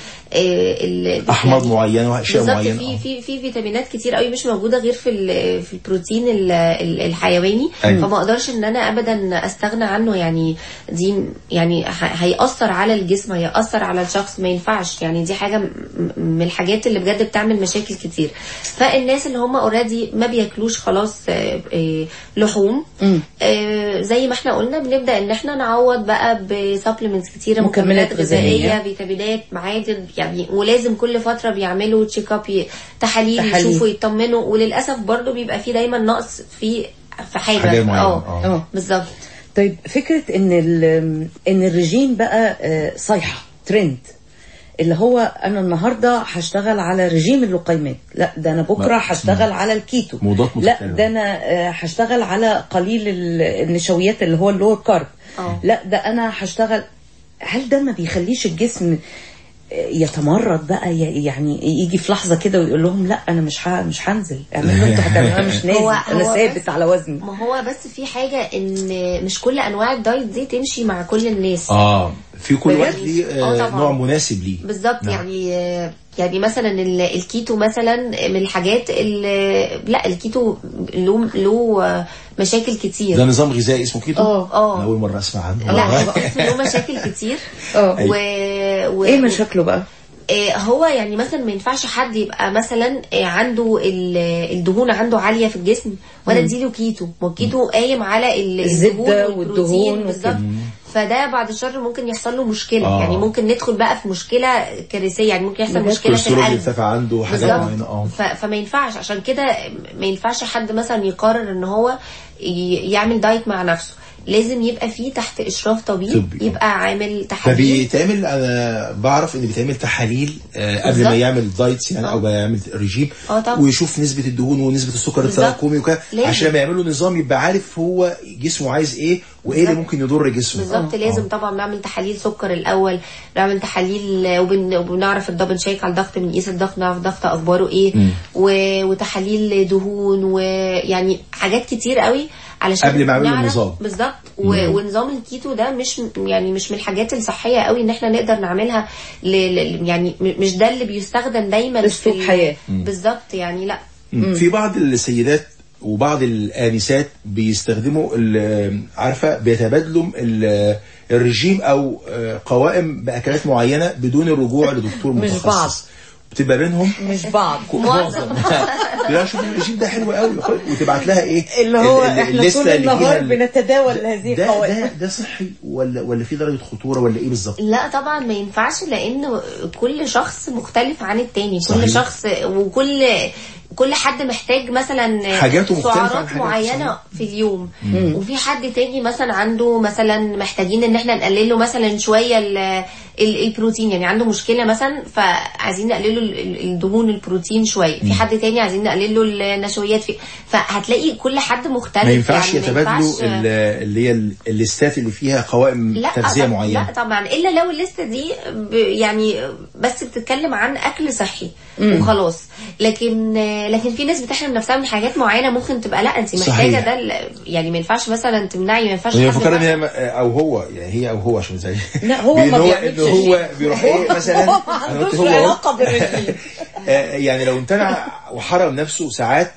أحماض يعني معينه وأشياء بالظبط معينة في آه. في في فيتامينات كتير قوي مش موجودة غير في ال- في البروتين ال- ال- الحيواني أيوة. فما أقدرش إن أنا ابدا أستغنى عنه يعني دي يعني ه- هيأثر على الجسم هيأثر على الشخص ما ينفعش يعني دي حاجة من الحاجات اللي بجد بتعمل مشاكل كتير فالناس اللي هم already ما بياكلوش خلاص آه، آه، لحوم آه، زي ما إحنا قلنا بنبدأ إن إحنا نعوض بقى ب supplements كتيرة مكملات مكملات غذائية. غذائية فيتامينات معادن يعني ولازم كل فترة بيعملوا check up تحاليل. يشوفوا يطمنوا. وللأسف برضو بيبقى في دايما نقص في في حاجة. حاجة معينة، آه. آه. بالظبط. طيب فكرة إن ال- إن الرجيم بقى آه، صيحة ترند اللي هو أنا النهارده هشتغل على رجيم اللقيمات. لا ده أنا بكرة. هشتغل على الكيتو. لا. ده أنا آه، هشتغل على قليل ال- النشويات اللي هو ال low carb. آه. لا ده أنا هشتغل. هل ده ما بيخليش الجسم آه، يتمرد بقى يعني يجي في لحظة كده ويقول لهم لا أنا مش ه- مش هنزل اعملوا اللي أنتوا هتعملوها مش نازل أنا ثابت بس- على وزني ما هو بس في حاجة إن مش كل أنواع ال diet دي تمشي مع كل الناس آه في كل؟ واحد ليه آه، آه،. نوع مناسب ليه بالظبط نعم. يعني يعني مثلا ال- الكيتو مثلا من الحاجات اللي لا الكيتو له له مشاكل كتير. ده نظام غذائي اسمه كيتو؟ آه. أنا أول مرة أسمع عنه. لا (laughs) له مشاكل كتير. آه. (laughs) و... و... إيه مشاكله بقى؟ آه، هو يعني مثلا ما ينفعش حد يبقى مثلا آه، عنده ال- الدهون عنده عالية في الجسم وأنا اديله كيتو. ما الكيتو قايم على ال- الزبدة الدهون والدهون بالظبط. فده بعد الشر ممكن يحصل له مشكلة آه. يعني ممكن ندخل بقى في مشكلة كارثية يعني ممكن يحصل؟ مشكلة في القلب يرتفع عنده حاجات. معينة آه. فما ينفعش عشان كده ما ينفعش حد مثلا يقرر إن هو ي... يعمل diet مع نفسه لازم يبقى فيه تحت إشراف طبيب طبي. يبقى عامل تحاليل فبيتعمل أنا بعرف إن بيتعمل تحاليل آه، قبل. ما يعمل diets يعني أو يعمل ريجيم آه. ويشوف نسبة الدهون ونسبة السكر. التراكمي وكده. عشان لما يعملوا نظام يبقى عارف هو جسمه عايز إيه وإيه اللي. ممكن يضر جسمه بالظبط لازم طبعا نعمل تحاليل سكر الأول نعمل تحاليل وبن- وبنعرف ال double check على الضغط بنقيس الضغط نعرف الضغط أخباره إيه و... وتحاليل دهون ويعني حاجات كتير قوي علشان قبل ما نعرف- النظام. بالظبط و... ونظام الكيتو ده مش يعني مش من الحاجات الصحية قوي إن إحنا نقدر نعملها ل... ل... يعني مش ده اللي بيستخدم دايما في حياة. بالظبط يعني لأ مم. في بعض السيدات وبعض الآنسات بيستخدموا عارفة بيتبادلوا ال- الرجيم أو آه، قوائم بأكلات معينة بدون الرجوع لدكتور مش متخصص بعض. بتبقى بينهم مش بعض معظم. لا شوف الرجيم ده حلو قوي وتبعت لها إيه اللي هو إحنا طول النهار ال- بنتداول هذه ده القوائم ده ده صحي ولا ولا في درجة خطورة ولا إيه بالظبط؟ لا طبعا ما ينفعش لأن كل شخص مختلف عن التاني صحيح. كل شخص وكل كل حد محتاج مثلا حاجاته سعرات معينة. في اليوم. وفي حد تاني مثلا عنده مثلا محتاجين إن إحنا نقلل له مثلا شوية ال- ال- البروتين يعني عنده مشكلة مثلا فعايزين نقلل له ال- ال- الدهون البروتين شوية. في حد تاني عايزين نقلل له النشويات. في فهتلاقي كل حد مختلف. ما ينفعش يعني يتبادلوا اللي هي ال- الليستات اللي فيها قوائم طب- معينة. لا طبعا. إلا لو الليستة دي يعني بس بتتكلم عن أكل صحي وخلاص. لكن لكن في ناس بتحرم نفسها من حاجات معينة ممكن تبقى لا انت محتاجة صحيح. ده يعني ما ينفعش مثلا تمنعي ما ينفعش هي فكرة إن هي أو هو يعني هي أو هو عشان زي (laughs) لا، هو ما هو ان هو. بيروح إيه مثلا هو ما عندوش. علاقة (laughs) بالرجيم. آه، يعني لو امتنع وحرم نفسه ساعات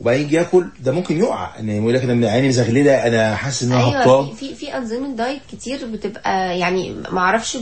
وبعدين يجي ياكل ده ممكن يقع إن يقول لك أنا عيني مزغللة أنا حاسس إن أنا أيوه هبطان في في في أنظمة دايت كتير بتبقى يعني ما أعرفش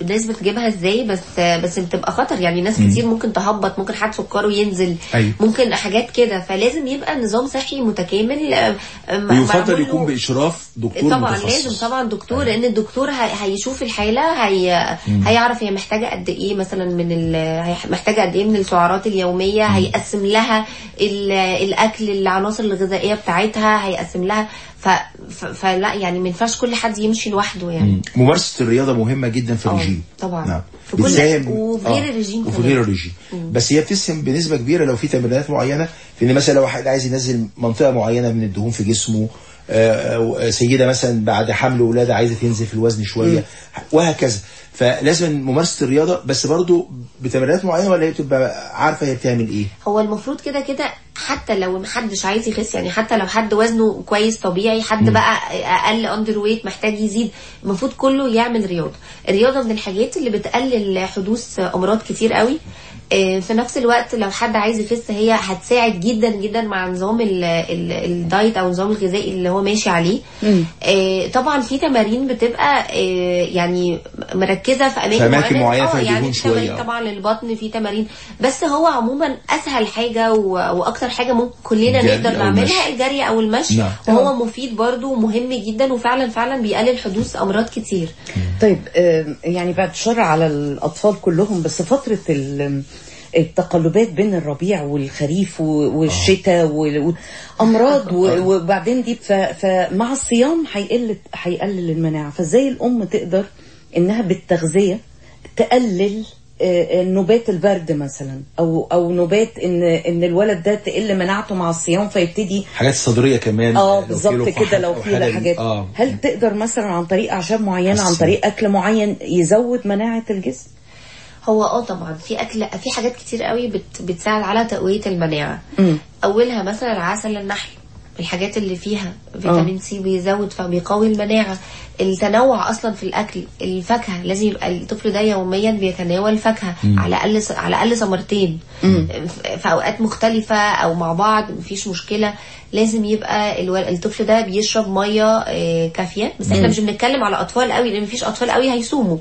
الناس بتجيبها إزاي بس بس بتبقى خطر. يعني ناس كتير ممكن تهبط ممكن حد سكره ينزل أيوة. ممكن حاجات كده. فلازم يبقى نظام صحي متكامل آه، آه، ويفضل يكون بإشراف دكتور طبعا متخصص. لازم طبعا دكتور لأن الدكتور هي- هيشوف الحالة هي هيعرف هي محتاجة قد إيه مثلا من ال... محتاجة قد إيه من السعرات اليومية هيقسم لها ال... الأكل العناصر الغذائية بتاعتها هيقسم لها ف... ف... فلا يعني ما ينفعش كل حد يمشي لوحده يعني. ممارسة الرياضة مهمة جدا في آه، الرجيم. طبعا. نعم. في كل- بتساهم وفي غير الرجيم وفي. غير الرجيم. بس هي بتسهم بنسبة كبيرة لو في تمرينات معينة في إن مثلا لو واحد عايز ينزل منطقة معينة من الدهون في جسمه آه، سيدة مثلا بعد حمل ولادة عايزة تنزل في الوزن شوية وهكذا. فلازم ممارسة الرياضة بس برضو بتمرينات معينة ولا هي بتبقى عارفة هي بتعمل إيه؟ هو المفروض كده كده حتى لو محدش عايز يخس يعني حتى لو حد وزنه كويس طبيعي حد بقى أقل اندر ويت محتاج يزيد المفروض كله يعمل رياضة. الرياضة من الحاجات اللي بتقلل حدوث أمراض كتير قوي. في نفس الوقت لو حد عايز يخس هي هتساعد جدا جدا مع نظام ال- ال- الدايت أو النظام الغذائي اللي هو ماشي عليه آه، طبعا في تمارين بتبقى آه، يعني مركزة في أماكن, في أماكن آه، يعني دهون في شوية، تمارين آه. طبعا للبطن في تمارين بس هو عموما أسهل حاجة. وأكتر حاجة ممكن كلنا نقدر نعملها. الجري أو المشي نعم. وهو مفيد برضو ومهم جدا وفعلا فعلا بيقلل حدوث أمراض كتير طيب يعني بعد شر على الأطفال كلهم بس فترة ال- التقلبات بين الربيع والخريف والشتاء وال- والأمراض و- وبعدين دي فمع الصيام هيقل هيقلل المناعة. فازاي الأم تقدر إنها بالتغذية تقلل آه، آه، نوبات البرد مثلا؟ أو أو نوبات ان إن الولد ده تقل مناعته مع الصيام فيبتدي حاجات صدرية كمان. آه بالظبط كده لو في حاجات. آه. هل تقدر مثلا عن طريق أعشاب معينة عن. طريق أكل معين يزود مناعة الجسم؟ هو آه طبعا في أكل في حاجات كتير قوي بت... بتساعد على تقوية المناعة. مم. أولها مثلا عسل النحل الحاجات اللي فيها فيتامين سي بيزود فبيقوي المناعة. التنوع أصلا في الأكل الفاكهة لازم يبقى الطفل ده يوميا بيتناول فاكهة على الأقل على الأقل ثمرتين في أوقات مختلفة أو مع بعض مفيش مشكلة. لازم يبقى الول- الطفل ده بيشرب مية آه، كافية. بس إحنا مش بنتكلم على أطفال قوي لأن مفيش أطفال قوي هيصوموا.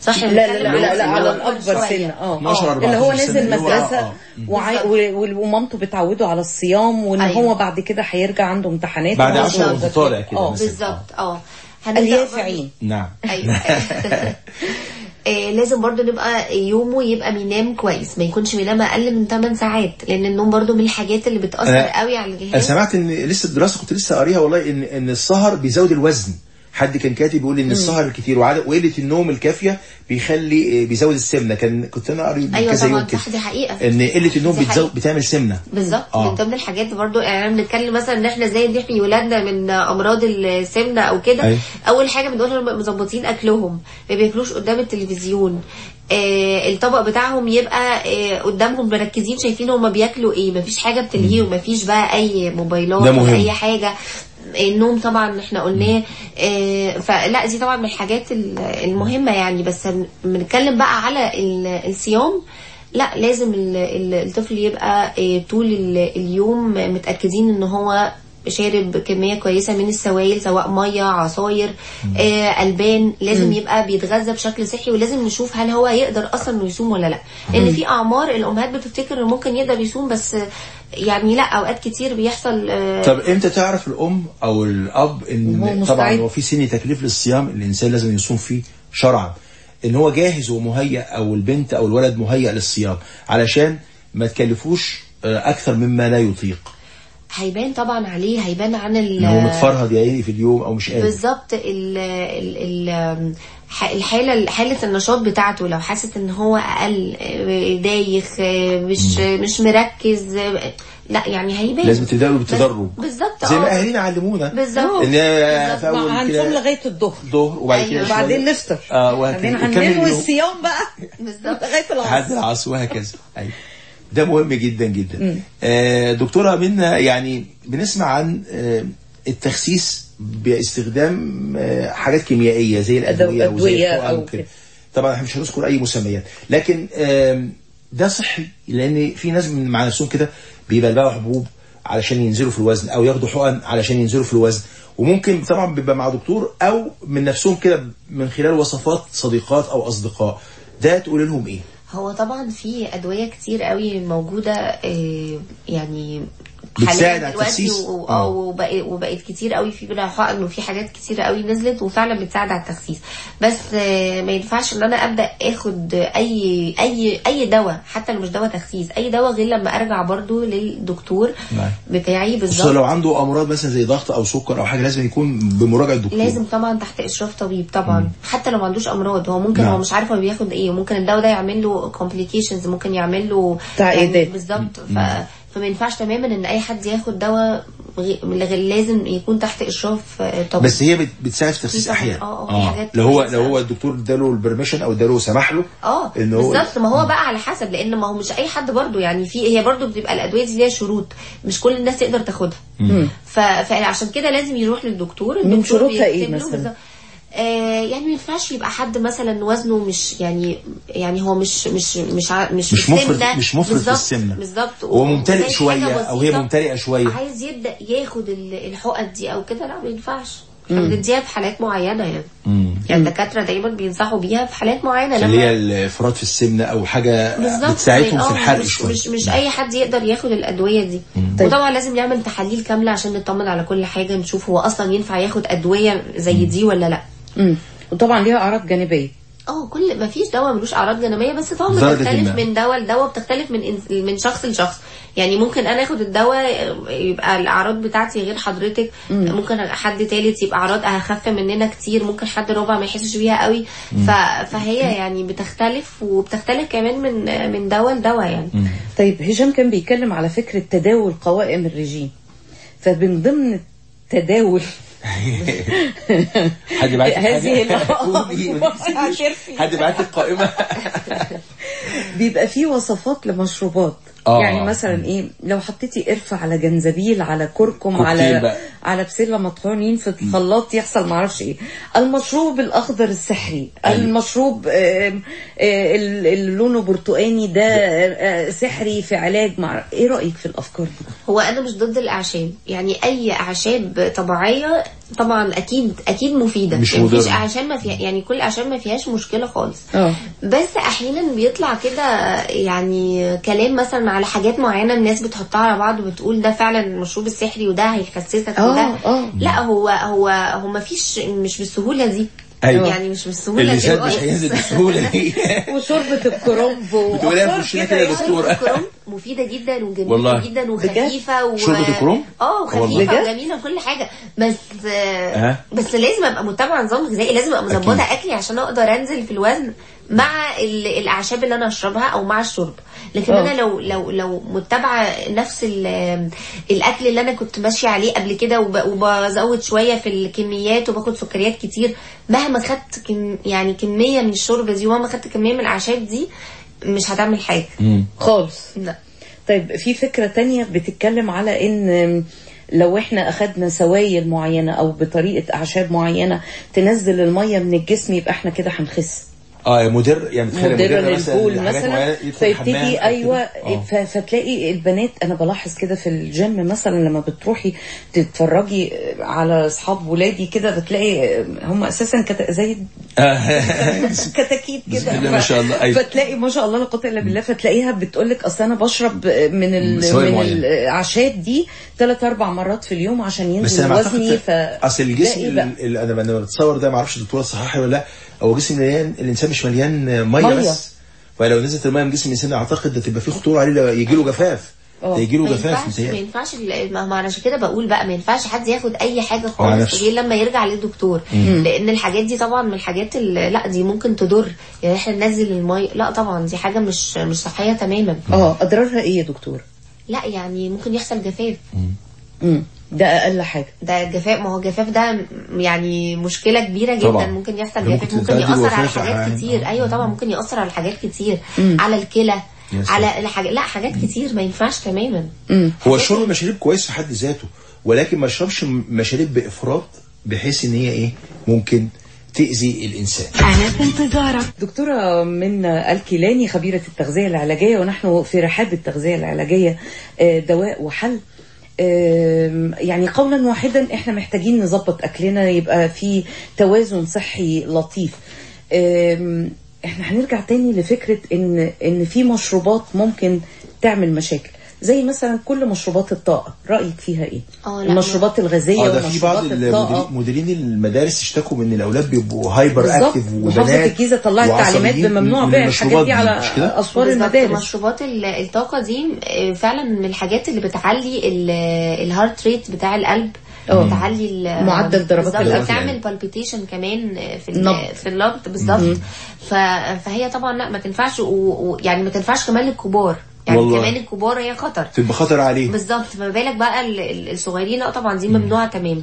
صح؟ لا لا لا لا, لا على الأكبر سن. آه. 12 اللي هو 14 سنة نازل مدرسة و- و- ومامته بتعوده على الصيام وإن أيوة. هو بعد كده هيرجع عنده امتحانات. بعد وهو 10 صغير. وانت طالع كده آه. بالظبط. آه. اليافعين. نعم. أيوه. (laughs) آه، لازم برضو نبقى يومه يبقى بينام كويس ما يكونش بينام أقل من 8 ساعات لأن النوم برضو من الحاجات اللي بتأثر قوي على أنا الجهاز. سمعت إن لسه الدراسة كنت لسه قاريها والله ان إن السهر بيزود الوزن. حد كان كاتب بيقول إن السهر الكتير وقلة النوم الكافية بيخلي آه، بيزود السمنة. كان كنت أنا قاري من أيوه كذا طبعا يوم كده دي حقيقة. إن قلة النوم بتزود. بتعمل سمنة. بالظبط آه. من ضمن الحاجات برضو. يعني بنتكلم مثلا إن إحنا إزاي نحمي ولادنا من أمراض السمنة أو كده. أيوة. أول حاجة بنقول لهم مظبطين أكلهم ما بياكلوش قدام التلفزيون. آه الطبق بتاعهم يبقى آه قدامهم مركزين شايفين هما بياكلوا إيه. مفيش حاجة بتلهيهم مفيش بقى أي موبايلات ولا. أي حاجة. النوم طبعا إحنا قلناه آه، فلا دي طبعا من الحاجات ال- المهمة يعني. بس بنتكلم بقى على ال- الصيام. لا لازم ال- ال- الطفل يبقى آه، طول ال- اليوم متأكدين إن هو شارب كمية كويسة من السوائل سواء مية عصاير آه ألبان. لازم يبقى بيتغذى بشكل صحي ولازم نشوف هل هو يقدر أصلا إنه يصوم ولا لا. لأن في أعمار الأمهات بتفتكر إنه ممكن يقدر يصوم بس يعني لا أوقات كتير بيحصل آه، طب إمتى تعرف الأم أو الأب إن. طبعا هو في سن تكليف للصيام الإنسان لازم يصوم فيه شرعا إن هو جاهز ومهيأ أو البنت أو الولد مهيأ للصيام علشان ما تكلفوش آه، أكثر مما لا يطيق هيبان طبعا عليه هيبان عن ال إن هو متفرهد يا عيني في اليوم أو مش قادر بالظبط ال ال الحالة حالة النشاط بتاعته لو حاسس إن هو أقل آه، دايخ آه، مش مش مركز آه، لأ يعني هيبان. لازم تبداوا بالتدرج بالظبط زي ما. أهالينا علمونا. بالظبط. إن في اول هنصوم كده لغاية الظهر. ظهر وبعد كده أيوة. شوية. وبعدين نفطر. آه بعدين وهكذا وكمل هننوي. الصيام بقى. بالظبط. (laughs) لغاية لحد العصر العصر وهكذا. أيوة. ده مهم جدا جدا. آه دكتورة منا يعني بنسمع عن آه التخسيس باستخدام آه حاجات كيميائية زي الأدوية أدوية وزي أو وكده طبعا إحنا مش هنذكر أي مسميات. لكن ده صحي لأن في ناس من مع نفسهم كده بيبلعوا حبوب علشان ينزلوا في الوزن أو ياخدوا حقن علشان ينزلوا في الوزن. وممكن طبعا بيبقى مع دكتور أو من نفسهم كده من خلال وصفات صديقات أو أصدقاء. ده تقول لهم إيه؟ هو طبعا في أدوية كتير قوي موجودة آه، يعني بتساعد على التخسيس؟ و- آه. آه وبقت وبقت كتير قوي في بلا حقن وفي حاجات كتير قوي نزلت وفعلا بتساعد على التخسيس بس آه، ما ينفعش إن أنا أبدأ آخد اي اي أي دواء حتى لو مش دواء تخسيس أي دواء غير لما أرجع برضو للدكتور نعم. بتاعي بالظبط لو عنده أمراض مثلا زي ضغط أو سكر أو حاجة لازم يكون بمراجعة الدكتور لازم طبعا تحت إشراف طبيب طبعا حتى لو ما عندوش أمراض هو ممكن نعم. هو مش عارف هو بياخد إيه وممكن الدواء ده يعمل له complications ممكن يعمل له تعقيدات. يعني بالظبط ف... فما ينفعش تماما إن أي حد ياخد دواء غي- غير لازم يكون تحت إشراف آه، طبيب بس هي بت- بتساعد في تخسيس في طبعاً. أحيانا آه، لو هو. لو هو الدكتور اداله البرميشن أو اداله سمح له آه بالظبط ما هو بقى على حسب لأن ما هو مش أي حد برضو يعني في هي برضو بتبقى الأدوية دي ليها شروط مش كل الناس تقدر تاخدها. فعشان كده لازم يروح للدكتور من الدكتور شروطها إيه بيكتب له مثلاً؟ آه يعني ما ينفعش يبقى حد مثلا وزنه مش يعني يعني هو مش مش مش مش مش مفرط. مش مفرط في السمنه بالظبط. هو ممتلئ شوية أو هي ممتلئة شوية. عايز يبدأ ياخد ال- الحقن دي أو كده لا ما ينفعش. بنديها في حالات معينة يعني. يعني الدكاترة دايما بينصحوا بيها في حالات معينة اللي هي الافراط في السمنه أو حاجة بتساعدهم في الحرق مش شوية. مش مش أي حد يقدر ياخد الأدوية دي. طيب. وطبعا لازم نعمل تحاليل كاملة عشان نطمن على كل حاجة نشوف هو أصلا ينفع ياخد أدوية زي دي ولا لأ. مم. وطبعا ليها أعراض جانبية. آه كل ما فيش دواء ملوش أعراض جانبية بس طبعا بتختلف. من دواء لدواء بتختلف من إنس- من شخص لشخص. يعني ممكن أنا آخد الدواء يبقى الأعراض بتاعتي غير حضرتك. ممكن حد تالت يبقى أعراض أخف مننا كتير ممكن حد رابع ما يحسش بيها قوي. ف... فهي يعني بتختلف وبتختلف كمان من من دواء لدواء يعني. طيب هشام كان بيتكلم على فكرة تداول قوائم الرجيم. فمن ضمن التداول حد (laughs) بعت هذه. حد بعت لك قائمه بيبقى فيه وصفات لمشروبات. آه. يعني مثلا إيه لو حطيتي قرفة على جنزبيل على كركم على بقى. على بسلة مطحونين في الخلاط يحصل معرفش إيه المشروب الأخضر السحري أيوة. المشروب آه، ال- اللي لونه برتقاني ده آه، سحري في علاج مع إيه رأيك في الأفكار دي هو أنا مش ضد الأعشاب يعني أي أعشاب طبيعية طبعا أكيد أكيد مفيدة. مش يعني مفيش. أعشاب ما فيها يعني كل أعشاب ما فيهاش مشكلة خالص. آه. بس أحيانا بيطلع كده يعني كلام مثلا على حاجات معينة الناس بتحطها على بعض وبتقول ده فعلا المشروب السحري وده هيخسسك وده. آه. لا هو هو هو ما فيش مش بالسهولة دي. أيوة. يعني مش بالسهوله اللسان دي مش. هينزل بسهولة دي (laughs) وشوربة الكرنب بتقوليها في وشنا كده يا يعني. دكتور. الكرنب (laughs) مفيدة جدا وجميلة والله. جدا وخفيفة و... شوربة الكرنب؟ آه بجد؟ وجميلة وكل حاجة بس أه. بس لازم أبقى متبعة نظام غذائي لازم أبقى أكيد. أكلي عشان أقدر أنزل في الوزن مع ال- الأعشاب اللي أنا اشربها أو مع الشرب لكن آه. أنا لو لو لو متبعه نفس ال- الأكل اللي أنا كنت ماشية عليه قبل كده وب- وبزود شوية في الكميات وباخد سكريات كتير مهما خدت كم يعني كمية من الشوربة دي ومهما خدت كمية من الأعشاب دي مش هتعمل حاجة. خالص. لا. طيب في فكرة تانية بتتكلم على إن لو إحنا أخدنا سوائل معينة أو بطريقة أعشاب معينة تنزل المية من الجسم يبقى إحنا كده هنخس. آه مدر يعني تخيل مثلا للبول حاجات مثلا فيبتدي أيوه. آه. فتلاقي البنات أنا بلاحظ كده في الجيم مثلا لما بتروحي تتفرجي على أصحاب ولادي كده بتلاقي هم أساسا كت... زي (laughs) كتاكيت كده ما شاء الله، أيوة. فتلاقي ما شاء الله لا قوه إلا بالله فتلاقيها بتقول لك أصل أنا بشرب من ال... من. الأعشاب دي ثلاث أربع مرات في اليوم عشان ينزل وزني ف أصل الجسم أنا بتصور ده ما أعرفش الدكتوره صححي ولا لأ هو جسم مليان الإنسان مش مليان مية, مية. بس. فلو نزلت المية من جسم الإنسان أعتقد ده تبقى فيه خطورة عليه يجي له جفاف. آه. ده يجي له جفاف ما ينفعش ما أنا عشان كده بقول بقى ما ينفعش حد ياخد أي حاجة خالص. غير لما يرجع للدكتور. لأن الحاجات دي طبعا من الحاجات اللي لا دي ممكن تضر. يعني إحنا ننزل المية لا طبعا دي حاجة مش مش صحية تماما. آه أضرارها إيه يا دكتور؟ لا يعني ممكن يحصل جفاف. امم ده أقل حاجة. ده الجفاف ما هو الجفاف ده يعني مشكلة كبيرة جدا. طبعا. ممكن يحصل جفاف ممكن يأثر على حاجات. كتير. آه. أيوه طبعا ممكن يأثر على حاجات كتير. على الكلى على الحاجة لا حاجات كتير ما ينفعش تماما. هو شرب المشاريب كويس في حد ذاته ولكن ما يشربش مشاريب بإفراط بحيث إن هي إيه ممكن تأذي الإنسان. أنا في انتظارك. دكتورة من الكيلاني خبيرة التغذية العلاجية ونحن في رحاب التغذية العلاجية آه، دواء وحل. يعني قولا واحدا إحنا محتاجين نظبط أكلنا يبقى في توازن صحي لطيف. إحنا هنرجع تاني لفكرة إن إن في مشروبات ممكن تعمل مشاكل. زي مثلا كل مشروبات الطاقة. رأيك فيها إيه؟ آه لا، المشروبات الغازية آه ده في بعض مديرين المدارس اشتكوا من الأولاد بيبقوا hyperactive وبنات الجيزة طلعت تعليمات بممنوع من بيع الحاجات دي على؟ أسوار المدارس. مشروبات ال- الطاقة دي آه، فعلا من الحاجات اللي بتعلي ال- ال heart rate بتاع القلب. بتعلي معدل ضربات القلب. بتعمل palpitation كمان في ال- نبض. في النبض. بالظبط. فهي طبعا لا ما تنفعش. ويعني ما تنفعش كمان للكبار. يعني والله. كمان الكبار هي خطر. تبقى خطر عليه بالظبط. فما بالك بقى ال- ال- الصغيرين لأ طبعا دي ممنوعة تماما.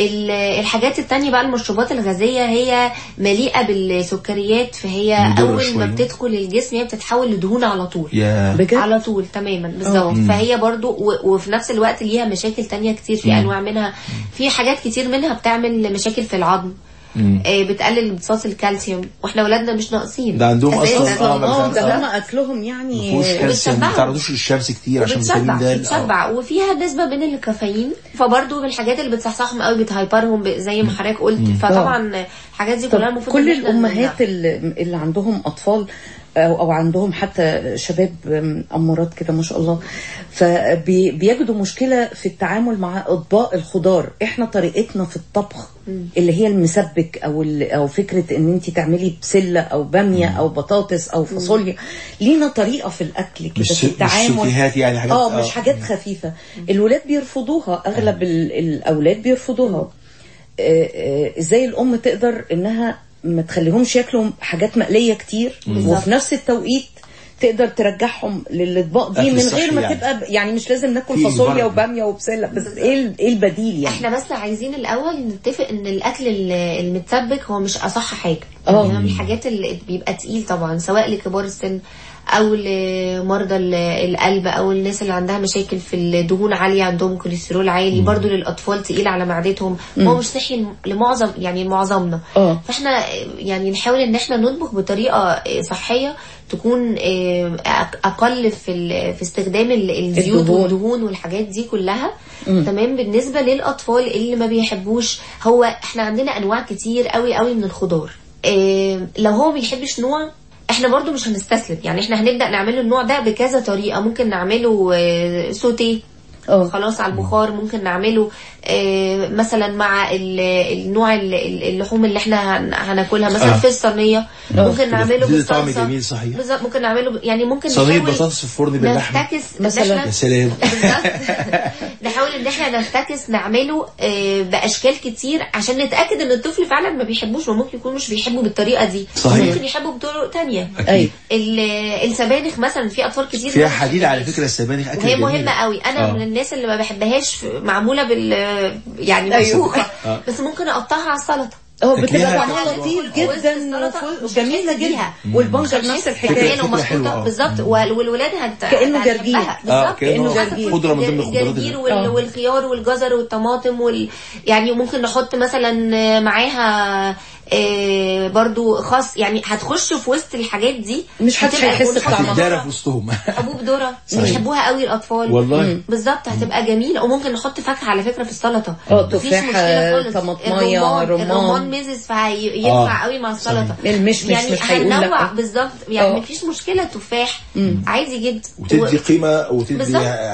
ال- الحاجات التانية بقى المشروبات الغازية هي مليئة بالسكريات فهي أول شوية. ما بتدخل الجسم هي بتتحول لدهون على طول. بجد؟ على طول تماما بالظبط. فهي برضو وفي نفس الوقت ليها مشاكل تانية كتير في أنواع منها. في حاجات كتير منها بتعمل مشاكل في العظم. بتقلل امتصاص الكالسيوم. وإحنا ولادنا مش ناقصين. ده عندهم أساساً. أصلاً- آه، آه. ده هم أكلهم ما يعني كالسيوم ما. تعرضوش للشمس كتير عشان فيتامين وبتشبع د بتشبع وفيها نسبة من الكافيين. فبرضه من الحاجات اللي بتصحصحهم قوي بتهايبرهم زي ما حضرتك قلت. فطبعا الحاجات دي كلها المفروض كل الأمهات اللي عندهم أطفال أو عندهم حتى شباب امارات كده ما شاء الله. فبيجدوا مشكلة في التعامل مع أطباق الخضار. إحنا طريقتنا في الطبخ اللي هي المسبك أو ال- أو فكرة إن انت تعملي بسلة أو بامية أو بطاطس أو فاصوليا. لينا طريقة في الأكل كده مش في مش التعامل. سوتيهات يعني حاجات- آه آه. مش حاجات خفيفة. الولاد بيرفضوها أغلب ال- الأولاد بيرفضوها. آه، آه، إزاي الأم تقدر إنها ما تخليهمش ياكلوا حاجات مقلية كتير وفي نفس التوقيت تقدر ترجعهم للإطباق دي من غير ما يعني. تبقى يعني مش لازم ناكل فاصوليا. وبامية وبسلة بس إيه إيه البديل يعني إحنا بس عايزين الأول نتفق إن الأكل ال- المتسبك هو مش أصح حاجة آه. يعني من الحاجات اللي بيبقى تقيل طبعا سواء لكبار السن أو لمرضى ال- القلب أو الناس اللي عندها مشاكل في الدهون عالية عندهم كوليسترول عالي برضو للأطفال تقيل على معدتهم. هو مش صحي لمعظم يعني لمعظمنا آه. فإحنا يعني نحاول إن إحنا نطبخ بطريقة صحية تكون آه، أقل في في استخدام ال- الزيوت الدهون. والدهون والحاجات دي كلها. تمام؟ بالنسبة للأطفال اللي ما بيحبوش هو إحنا عندنا أنواع كتير قوي قوي من الخضار. آه، لو هو بيحبش نوع إحنا برضو مش هنستسلم. يعني إحنا هنبدأ نعمله النوع ده بكذا طريقة. ممكن نعمله آه، سوتيه آه. خلاص على البخار ممكن نعمله آه، مثلا مع ال- النوع ال- ال- اللحوم اللي إحنا هن- هناكلها مثلا آه. في الصينيه ممكن نعمله بيدي طعم بالصلصة جميل صحيح. بالظبط ممكن نعمله يعني ممكن صينية نحاول بطاطس في الفرن باللحمة. نفتكس مثلاً. يا سلام (laughs) بالظبط نحاول إن إحنا نفتكس نعمله آه، بأشكال كتير عشان نتأكد إن الطفل فعلا ما بيحبوش وممكن يكون مش بيحبه بالطريقة دي صحيح. ممكن يحبه بطرق تانية أيوه ال- السبانخ مثلا في أطفال كتير فيها حديد على. فكرة السبانخ أكل وهي جميل. مهمة قوي أنا آه. من الناس اللي ما بحبهاش معمولة بال يعني أيوة. مسلوقة آه. بس ممكن أقطعها على آه تاكليها بتبقى طعمها لطيف جدا السلطة وفل- مش جميلة هتحس جدا. والبنجر نفس الحكاية آه. بالظبط وال- والولاد هت كأنه هتحبها. جرجير. آه بالظبط كأنه كأنه حسب جرجير. خضرة من ضمن الخضروات الجرجير آه. والخيار والجزر والطماطم وال يعني ممكن نحط مثلا معاها آه، برضو خاص يعني هتخش في وسط الحاجات دي مش حدش هتبقى- هيحس بطعمها. في وسطهم (laughs) حبوب ذره بيحبوها قوي الأطفال والله. بالظبط هتبقى جميلة وممكن نحط فاكهة على فكرة في السلطة آه، تفاح، الرمان رمان. الرمان ميزز فينفع آه. قوي مع السلطة المشمش يعني مش هننوع. بالظبط يعني آه. مفيش مشكلة تفاح عادي جدا وتدي قيمة وتدي.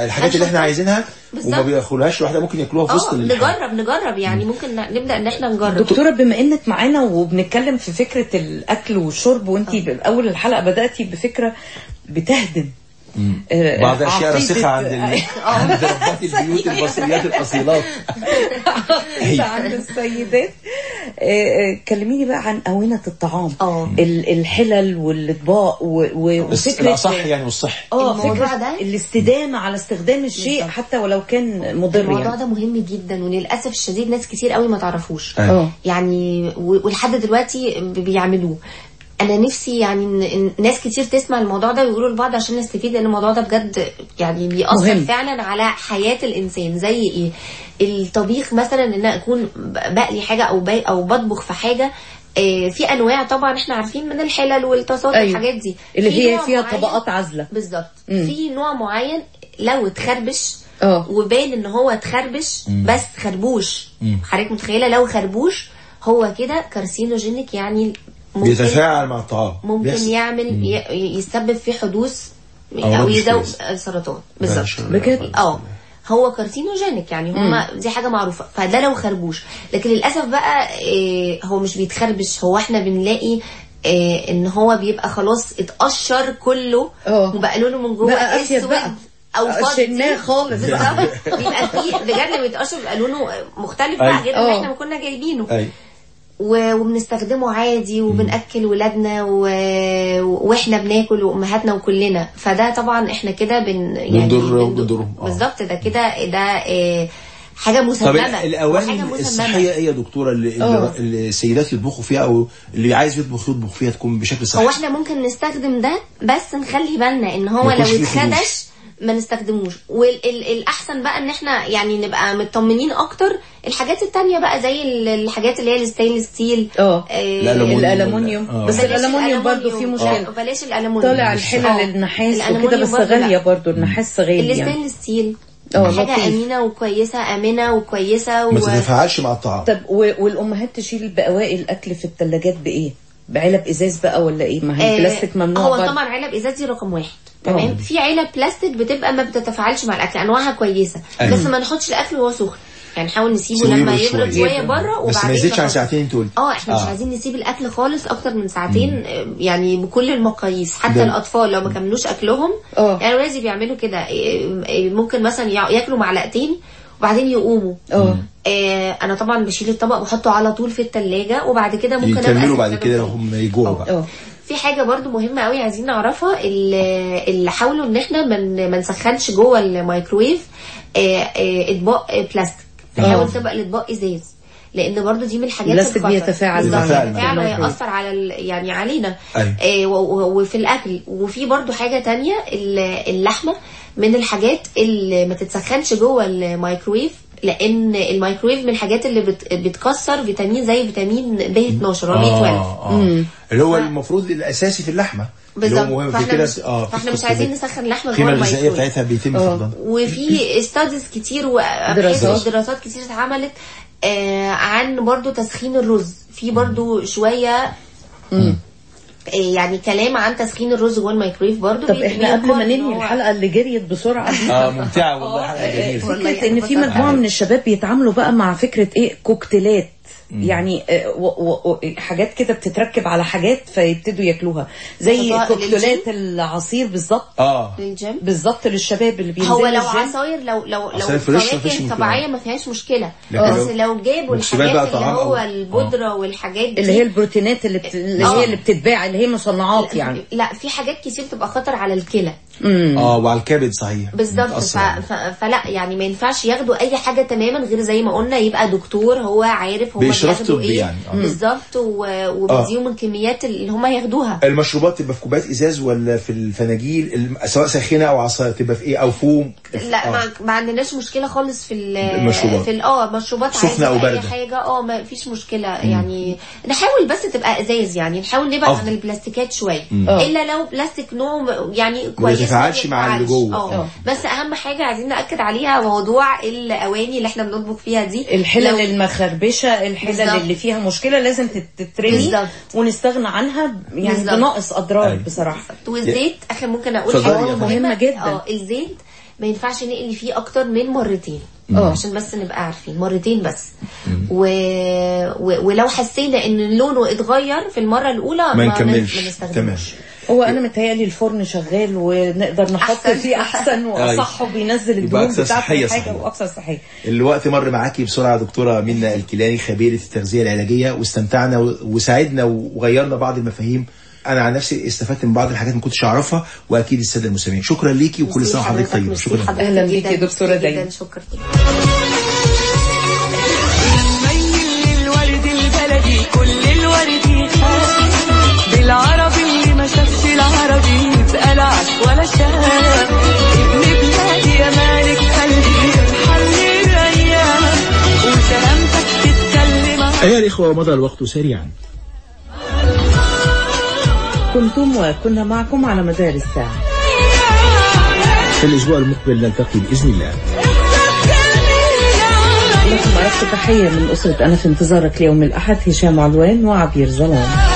الحاجات اللي إحنا. عايزينها بالظبط. وما بياكلوهاش لوحدها ممكن ياكلوها في وسط آه. نجرب نجرب يعني ممكن نبدأ إن إحنا نجرب دكتورة بما إنك معانا وبنتكلم في فكرة الأكل والشرب وانت باول الحلقة بدأتي بفكرة بتهدم. آه، بعض الأشياء راسخة عند ال... (laughs) عند ربات البيوت المصريات الأصيلات. (laughs) عند السيدات. آه، آه، كلميني بقى عن أونة الطعام. ال- الحلل والأطباق و- و- بس وفكرة الأصح يعني والصح. آه ده- الاستدامة على استخدام الشيء. حتى ولو كان مضر الموضوع يعني. ده مهم جدا وللأسف الشديد ناس كتير قوي ما تعرفوش. أيوة. يعني ولحد دلوقتي بيعملوه. أنا نفسي يعني ناس كتير تسمع الموضوع ده ويقولوا لبعض عشان نستفيد لأن الموضوع ده بجد يعني بيأثر مهم. فعلا على حياة الإنسان. زي إيه؟ الطبيخ مثلا إن أنا أكون بقلي حاجة أو بي أو بطبخ في حاجة آه، في أنواع طبعا إحنا عارفين من الحلل والطاسات أيوة. والحاجات دي. اللي في هي فيها طبقات عازلة. بالظبط. مم. في نوع معين لو اتخربش آه. وبان إن هو اتخربش بس خربوش. حضرتك متخيلة؟ لو خربوش هو كده كارسينوجينيك يعني بيتفاعل مع الطعام ممكن بيحصل. يعمل ي- يسبب في حدوث أو يزود. سرطان بالظبط بجد؟ آه هو كارسينوجينيك يعني هما دي حاجة معروفة فده لو خربوش لكن للأسف بقى إيه هو مش بيتخربش هو إحنا بنلاقي إيه إن هو بيبقى خلاص اتقشر كله. وبقى لونه من جوه بقى أسود بقى. أو فاضي خالص. بالظبط (laughs) بيبقى فيه بجد لما يتقشر بيبقى لونه مختلف بقى. غير اللي آه. إحنا ما كنا جايبينه أيوه و- وبنستخدمه عادي وبنأكل ولادنا و... وإحنا بناكل وأمهاتنا وكلنا فده طبعا إحنا كده بن يعني بنضر- بن- بنضرهم. آه. بالظبط ده كده ده آه، حاجة طب مسممة الأواني وحاجة مسممة. الصحية إيه يا دكتورة اللي, آه. اللي السيدات يطبخوا فيها أو اللي عايز يطبخ يطبخ فيها تكون بشكل صحي هو إحنا ممكن نستخدم ده بس نخلي بالنا إن هو لو اتخدش خدوش. ما نستخدموش والاحسن بقى إن إحنا يعني نبقى مطمنين أكتر الحاجات التانية بقى زي ال- الحاجات اللي هي ال stainless steel آه. الألمونيوم. الالومنيوم آه. بس الالومنيوم برضو فيه لا، مشكلة بلاش الالومنيوم طالع الحلل آه. النحاس وكده بس. غالية برضو النحاس غالي يعني الستينلس ستيل آه، حاجة لطيف. أمينة وكويسة آمنة وكويسة ما و... تتفاعلش مع الطعام طب و- والأمهات تشيل بواقي الأكل في الثلاجات بإيه بعلب إزاز بقى ولا إيه ما هي آه، البلاستيك ممنوع هو. طبعا علب ازاز دي رقم واحد آه. تمام في علب بلاستيك بتبقى ما بتتفاعلش مع الأكل أنواعها كويسة أيوة. بس ما نحطش الأكل وهو سخن يعني نحاول نسيبه سيبه لما يبرد. شوية بره وبعدين بس ما يزيدش عن. ساعتين قلت آه إحنا مش آه. عايزين نسيب الأكل خالص أكتر من ساعتين آه، يعني بكل المقاييس حتى ده- الأطفال لو ما كملوش أكلهم آه. يعني ولادي بيعملوا كده آه، آه، ممكن مثلا ياكلوا معلقتين وبعدين يقوموا. آه. آه أنا طبعا بشيل الطبق بحطه على طول في التلاجة وبعد كده ممكن يكملوا بعد كده لو. هم يجوعوا بقى. آه. في حاجة برضو مهمة قوي عايزين نعرفها ال- اللي حاولوا إن إحنا من ما نسخنش جوه الميكرويف إطباق بلاستيك. نحاول تبقى الإطباق إزاز لأن برضو دي من الحاجات البلاستيك. بيتفاعل بيتفاعل. ويأثر على يعني علينا. أيوة. آه، وفي الأكل. وفي برضو حاجة تانية ال- اللحمة. من الحاجات اللي ما تتسخنش جوه الميكرويف لأن الميكرويف من الحاجات اللي بت- بتكسر فيتامين زي فيتامين B12 هو B12 آه آه. اللي هو المفروض الأساسي في اللحمة. بالظبط. فاحنا كده مش, آه فاحنا مش عايزين. نسخن لحمة جوه الغذائيه بتاعتها بيتم آه. فقدانها وفي studies كتير (laughs) دراسات. ودراسات كتير اتعملت آه عن برضو تسخين الرز. في برضو شوية إيه يعني كلام عن تسخين الرز جوه الميكرويف برضو طب إحنا قبل ما ننهي الحلقة اللي جريت بسرعة آه ممتعة والله حلقة جميلة. والله فكرة إن في مجموعة من الشباب بيتعاملوا بقى مع فكرة إيه كوكتيلات. يعني آه، حاجات كده بتتركب على حاجات فيبتدوا ياكلوها. زي كوكتيلات؟ العصير بالظبط. آه. للجيم؟ بالظبط للشباب اللي بينزلوا هو لو. عصاير لو لو لو فواكه مشكلة. طبيعية ما فيهاش مشكلة. بس لو- جابوا الحاجات اللي هو البودرة والحاجات دي اللي هي البروتينات اللي, بت... اللي آه. هي اللي بتتباع اللي هي مصنعات يعني. لا في حاجات كتير تبقى خطر على الكلى. آه وعلى الكبد صحيح بالظبط ف... ف... فلا يعني ما ينفعش ياخدوا أي حاجة تماما غير زي ما قلنا يبقى دكتور هو عارف هم بياخدوا طبي إيه يعني. آه. بالظبط و... وبيديهم الكميات اللي هم ياخدوها المشروبات تبقى في كوبايات إزاز ولا في الفناجيل سواء ساخنة أو عصاير تبقى في إيه أو فوم لا آه. ما, ما عندناش مشكلة خالص في ال- المشروبات. في ال- آه مشروبات سخنة عادي أو أي. حاجة آه ما فيش مشكلة يعني نحاول بس تبقى إزاز يعني نحاول نبعد. عن البلاستيكات شوية آه. إلا لو بلاستيك نوع يعني كويس ما يتفاعلش مع اللي. جوه. آه آه. بس أهم حاجة عايزين نأكد عليها موضوع الأواني اللي إحنا بنطبخ فيها دي الحلل لو- المخربشة الحلل بالظبط. اللي فيها مشكلة لازم تت- تترمي بالظبط. ونستغنى عنها يعني. بناقص أضرار أيوة. بصراحة والزيت اخر ممكن أقول حاجة. مهمة جدا. آه الزيت ما ينفعش نقلي فيه أكتر من مرتين آه. عشان بس نبقى عارفين مرتين بس و... و... ولو حسينا إن لونه اتغير في المرة الأولى ما ما نكملش ما. تمام هو أنا متهيألي الفرن شغال ونقدر نحط أحسن. فيه أحسن وأصح وبينزل الدهون أكثر بتاعت صحية الحاجة صحيح. وأكثر صحية. الوقت مر معاكي بسرعة دكتورة منى الكيلاني خبيرة التغذية العلاجية واستمتعنا وساعدنا وغيرنا بعض المفاهيم. أنا عن نفسي استفدت من بعض الحاجات ما كنتش أعرفها وأكيد السادة المستمعين. شكرا ليكي وكل سنه وحضرتك ميرسي شكرا. أهلا بيكي يا ميرسي دايما. شكرا. ميل للورد البلدي كل الورد بالعربي ما العش ولا ابن بلادي يا مالك قلبي حل الأيام. وسلامتك تتكلم. أيها الإخوة مضى الوقت سريعا. كنتم وكنا معكم على مدار الساعة. في الأسبوع المقبل نلتقي بإذن الله. لكم أرق تحية من أسرة أنا في انتظارك ليوم الأحد هشام علوان وعبير ظلام.